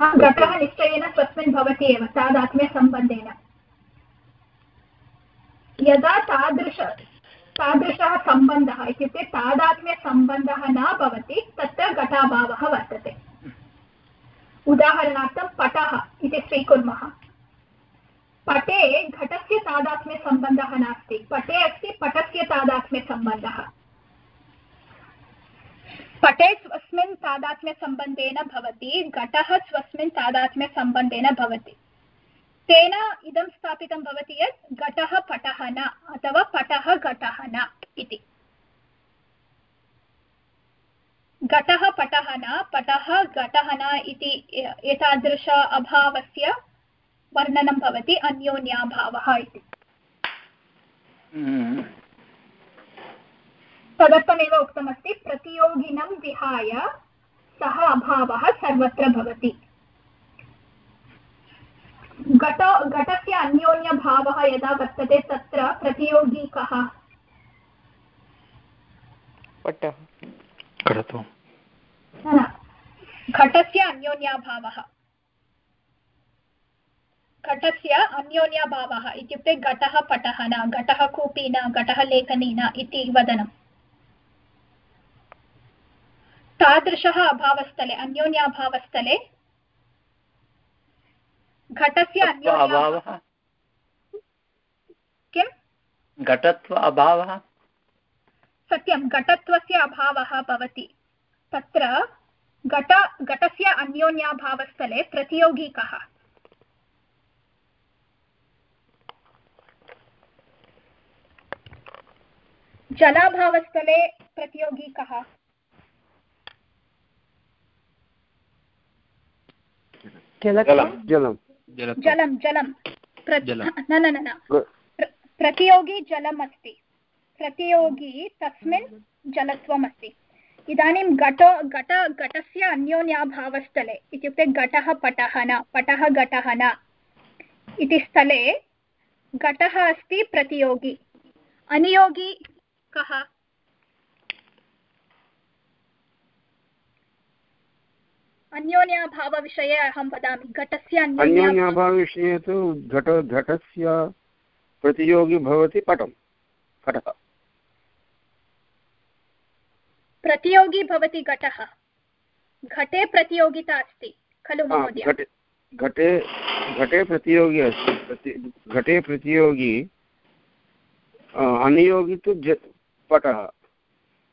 घटः निश्चयेन स्वस्मिन् भवति एव, तादात्म्यसम्बन्धेन। यदा तादृश, तादृशः सम्बन्धः इत्युक्ते तादात्म्यसम्बन्धः न भवति, तत्र घटाभावः वर्तते। उदाहरणार्थं पटः इति स्वीकुर्मः। पटे घटस्य तादात्म्यसम्बन्धः नास्ति, पटे अस्ति, पटस्य तादात्म्यसम्बन्धः। पटे स्वस्मिन् तादात्म्यसम्बन्धेन भवति, घटः स्वस्मिन् तादात्म्यसम्बन्धेन भवति। तेन इदं स्थापितं भवति यत् घटः पटः न, अथवा पटः घटः न इति। घटः पटः न, पटः घटः न इति एतादृश अभावस्य वर्णनं भवति अन्योन्याभावः इति। हम्म। तदर्थमेव उक्तमस्ति प्रतियोगिनं विहाय सः अभावः सर्वत्र भवति। घट घटस्य अन्योन्यभावः यदा वर्तते तत्र प्रतियोगी कः। घटस्य अन्योन्याभावः। घटस्य अन्योन्याभावः इत्युक्ते घटः पटः न घटः कूपी न घटः लेखनी न इति वदनम् तादृशः अभावस्थले अन्योन्याभावस्थले? घटस्य घटत्व अन्योन्या अभावः? किं? घटत्व अभावः? सत्यं घटत्वस्य अभावः भवति। तत्र घट घटस्य अन्योन्याभावस्थले प्रतियोगी कः जलाभावस्थले प्रतियोगी कः जलं जलं। जलं न न न न। प्र- प्रतियोगी जलम् अस्ति प्रतियोगी तस्मिन् जलत्वम् अस्ति इदानीं घटो घट घटस्य अन्योन्याभावस्थले इत्युक्ते घटः पटः न पटः घटः न इति स्थले घटः अस्ति प्रतियोगी। अनियोगी कः? अन्योन्याभावविषये अहं वदामि। घटस्य अन्योन्याभावविषये तु घट घटस्य प्रतियोगी भवति पटं पटः प्रतियोगी भवति घटः। घटे प्रतियोगिता अस्ति खलु महोदय? घटे घटे घटे प्रतियोगी अस्ति। प्रति घटे प्रतियोगी अनियोगी तु पटः।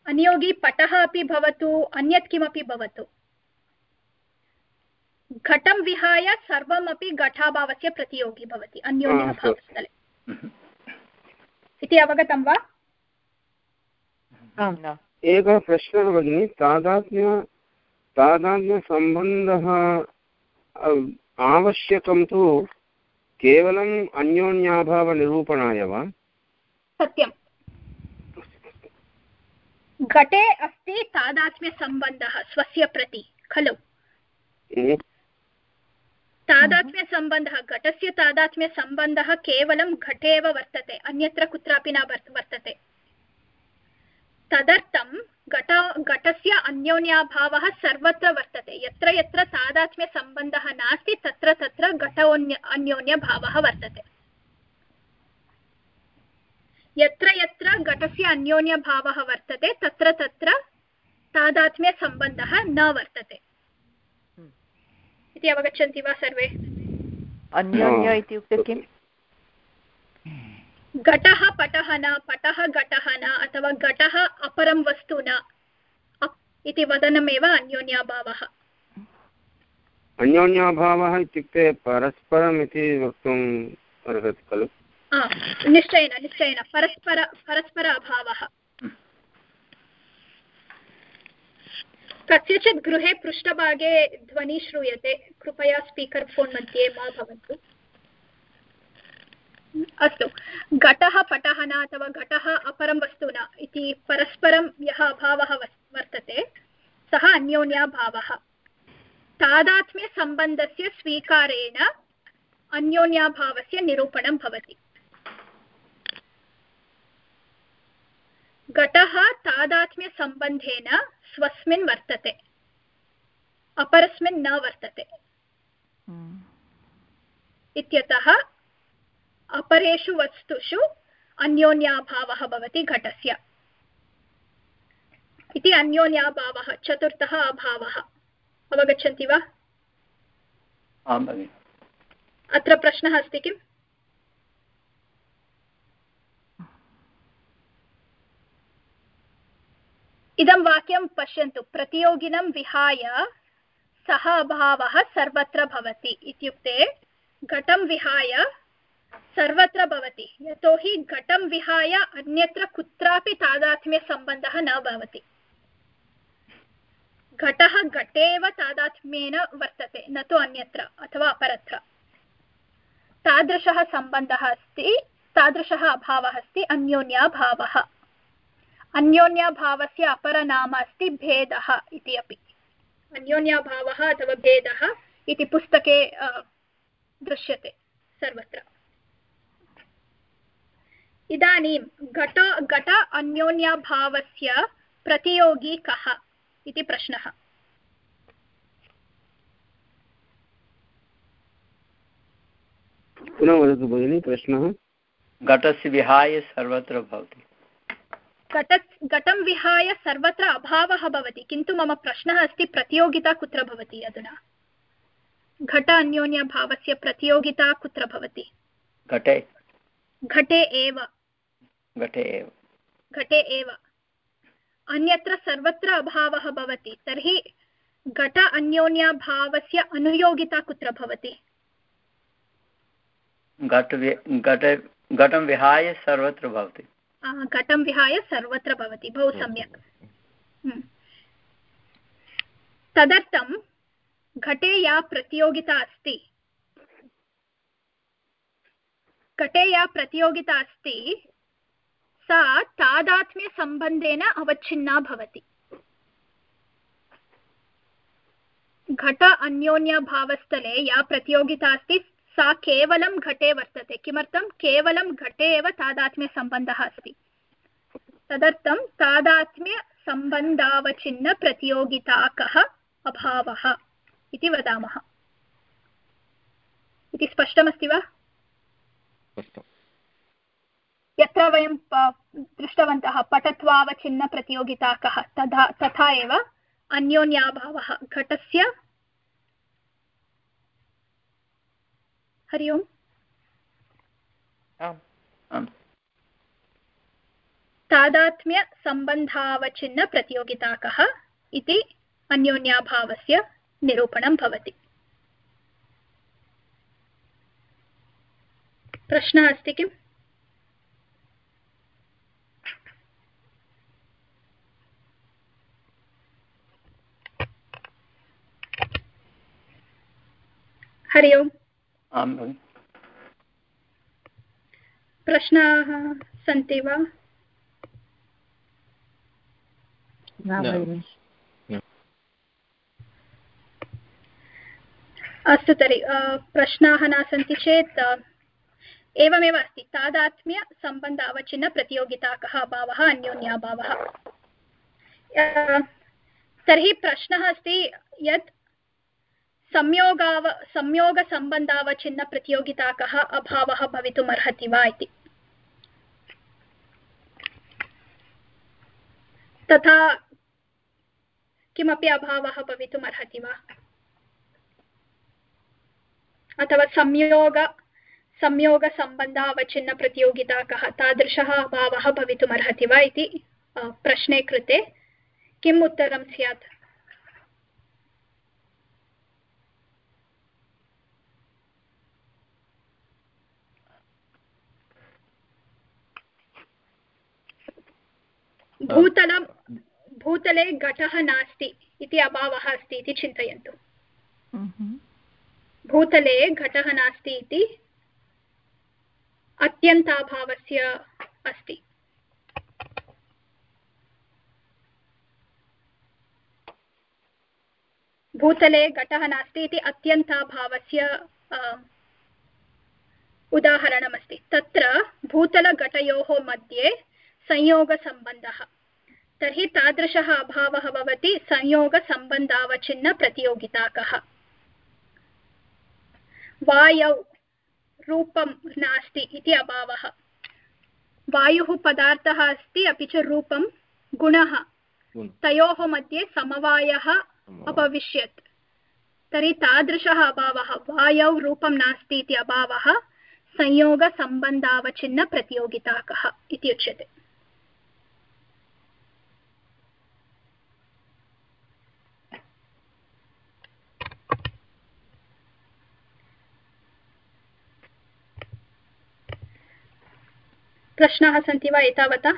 अनियोगी पटः अपि भवतु अन्यत् किमपि भवतु। घटं विहाय सर्वमपि घटाभावस्य प्रतियोगी भवति अन्योन्यभावस्थले इति अवगतं वा? एकः प्रश्नः भगिनि तादात्म्य तादात्म्यसम्बन्धः आवश्यकं तु केवलम् अन्योन्याभावनिरूपणाय वा? सत्यं घटे अस्ति तादात्म्यसम्बन्धः स्वस्य प्रति खलु? हम्म, तादात्म्यसम्बन्धः घटस्य तादात्म्यसम्बन्धः केवलं घटे एव वर्तते, अन्यत्र कुत्रापि न वर्- वर्तते। तदर्थं घट, घटस्य अन्योन्याभावः सर्वत्र वर्तते। यत्र यत्र तादात्म्यसम्बन्धः नास्ति, तत्र तत्र घटोन्य, अन्योन्यभावः वर्तते। यत्र यत्र घटस्य अन्योन्यभावः वर्तते, तत्र तत्र तादात्म्यसम्बन्धः न वर्तते। इति अवगच्छन्ति वा सर्वे? अन्योन्य इत्युक्ते किम्? घटः पटः न पटः घटः न अथवा घटः अपरं वस्तु न इति वदनमेव अन्योन्याभावः। अन्योन्याभावः इत्युक्ते परस्परम् इति वक्तुम् अर्हति खलु? निश्चयेन निश्चयेन परस्पर परस्पर अभावः कस्यचित् गृहे पृष्ठभागे ध्वनिः श्रूयते। कृपया स्पीकर् फोन् मध्ये मा भवन्तु अस्तु। घटः, पटः न अथवा घटः अपरं वस्तु न इति परस्परं यः अभावः वर्तते, सः अन्योन्याभावः तादात्म्यसम्बन्धस्य स्वीकारेण अन्योन्याभावस्य निरूपणं भवति। घटः तादात्म्यसम्बन्धेन स्वस्मिन् वर्तते अपरस्मिन् न वर्तते। इत्यतः अपरेषु वस्तुषु अन्योन्याभावः भवति घटस्य। इति अन्योन्याभावः चतुर्थः अभावः। अवगच्छन्ति वा? अत्र प्रश्नः अस्ति किम्? इदं वाक्यं पश्यन्तु, प्रतियोगिनं विहाय सः अभावः सर्वत्र भवति इत्युक्ते घटं विहाय सर्वत्र भवति। यतोहि घटं विहाय अन्यत्र कुत्रापि तादात्म्यसम्बन्धः न भवति। घटः घटे एव तादात्म्येन वर्तते, न तु अन्यत्र अथवा अपरत्र। तादृशः सम्बन्धः अस्ति, तादृशः अभावः अस्ति, अन्योन्याभावः। अन्योन्याभावस्य अपरनाम अस्ति भेदः इति अपि। अन्योन्याभावः अथवा भेदः इति पुस्तके दृश्यते। सर्वत्र। इदानीं घट घट अन्योन्याभावस्य प्रतियोगी कः इति प्रश्नः। पुनः वदतु भगिनि प्रश्नः। घटस्य विहाय सर्वत्र भवति। घट घटं विहाय सर्वत्र अभावः भवति किन्तु मम प्रश्नः अस्ति प्रतियोगिता कुत्र भवति अधुना? घट अन्योन्यभावस्य प्रतियोगिता कुत्र भवति? घटे। घटे एव। घटे एव। घटे एव। अन्यत्र सर्वत्र अभावः भवति तर्हि घट अन्योन्यभावस्य अनुयोगिता कुत्र भवति? घट विहाय सर्वत्र भवति। घटं विहाय सर्वत्र भवति बहु सम्यक्। हम्म। तदर्थं घटे या प्रतियोगिता अस्ति। घटे या प्रतियोगिता अस्ति सा तादात्म्यसम्बन्धेन अवच्छिन्ना भवति। घट अन्योन्यभावस्थले या प्रतियोगिता अस्ति सा केवलं घटे वर्तते। किमर्थं? केवलं घटे एव तादात्म्यसम्बन्धः अस्ति। तदर्थं तादात्म्यसम्बन्धावच्छिन्नप्रतियोगिताकः अभावः इति वदामः। इति स्पष्टमस्ति वा? यत्र वयं दृष्टवन्तः पटत्वावच्छिन्नप्रतियोगिताकः तथा तथा एव अन्योन्याभावः। घटस्य हरि ओम्। तादात्म्यसम्बन्धावचिन्नप्रतियोगिता कः इति अन्योन्याभावस्य निरूपणं भवति। प्रश्नः अस्ति किम्? हरि ओम्। आं भगिनि। प्रश्नाः सन्ति वा? अस्तु तर्हि प्रश्नाः न सन्ति चेत् एवमेव अस्ति। तादात्म्यसम्बन्ध अवचिन्नप्रतियोगिताकः अभावः अन्योन्याभावः। तर्हि प्रश्नः अस्ति यत् संयोगाव संयोगसम्बन्धावचिन्नप्रतियोगिताकः अभावः भवितुमर्हति वा इति तथा किमपि अभावः भवितुमर्हति वा अथवा संयोग संयोगसम्बन्धावचिन्नप्रतियोगिता कः तादृशः अभावः भवितुमर्हति वा इति अ, प्रश्ने कृते किम् उत्तरं स्यात् भूतलं भूतले घटः नास्ति इति अभावः अस्ति इति चिन्तयन्तु भूतले घटः नास्ति इति अत्यन्ताभावस्य अस्ति भूतले घटः नास्ति इति अत्यन्ताभावस्य अ, उदाहरणमस्ति तत्र भूतलघटयोः मध्ये संयोगसम्बन्धः तर्हि तादृशः अभावः भवति संयोगसम्बन्धावचिन्नप्रतियोगिताकः वायौ रूपं नास्ति इति अभावः। वायुः पदार्थः अस्ति अपि च रूपं गुणः। तयोः मध्ये समवायः अभविष्यत्। तर्हि तादृशः अभावः वायौ रूपं नास्ति इति अभावः संयोगसम्बन्धावचिन्नप्रतियोगिताकः इति उच्यते प्रश्नाः सन्ति वा एतावता?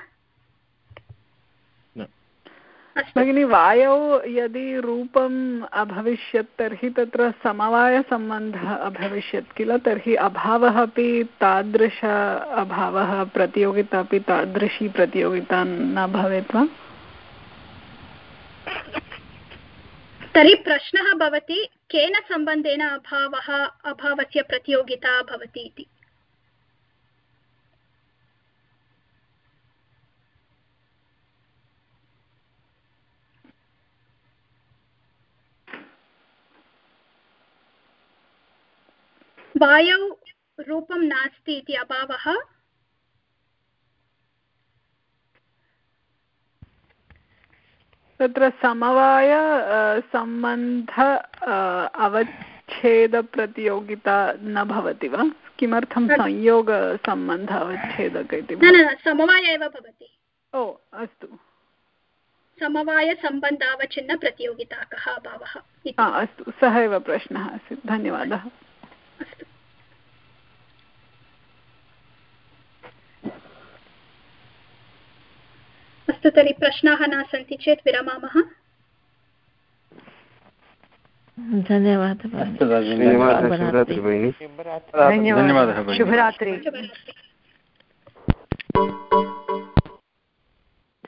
भगिनि वायौ यदि रूपम् अभविष्यत् तर्हि तत्र समवायसम्बन्धः अभविष्यत् किल? तर्हि अभावः अपि तादृश अभावः प्रतियोगिता अपि तादृशी प्रतियोगिता न भवेत् वा? तर्हि प्रश्नः भवति केन सम्बन्धेन अभावः अभावस्य प्रतियोगिता भवति इति? वायौ रूपं नास्ति इति अभावः? तत्र समवाय सम्बन्ध अवच्छेदप्रतियोगिता न भवति वा? किमर्थं संयोगसम्बन्ध अवच्छेदक इति न समवाय एव भवति। ओ अस्तु। समवायसम्बन्धावचिन्नप्रतियोगिताकः अभावः अस्तु सः एव प्रश्नः आसीत्। धन्यवादः। अस्तु अस्तु तर्हि प्रश्नाः न सन्ति चेत् विरमामः। धन्यवादः धन्यवादः शुभरात्रिः।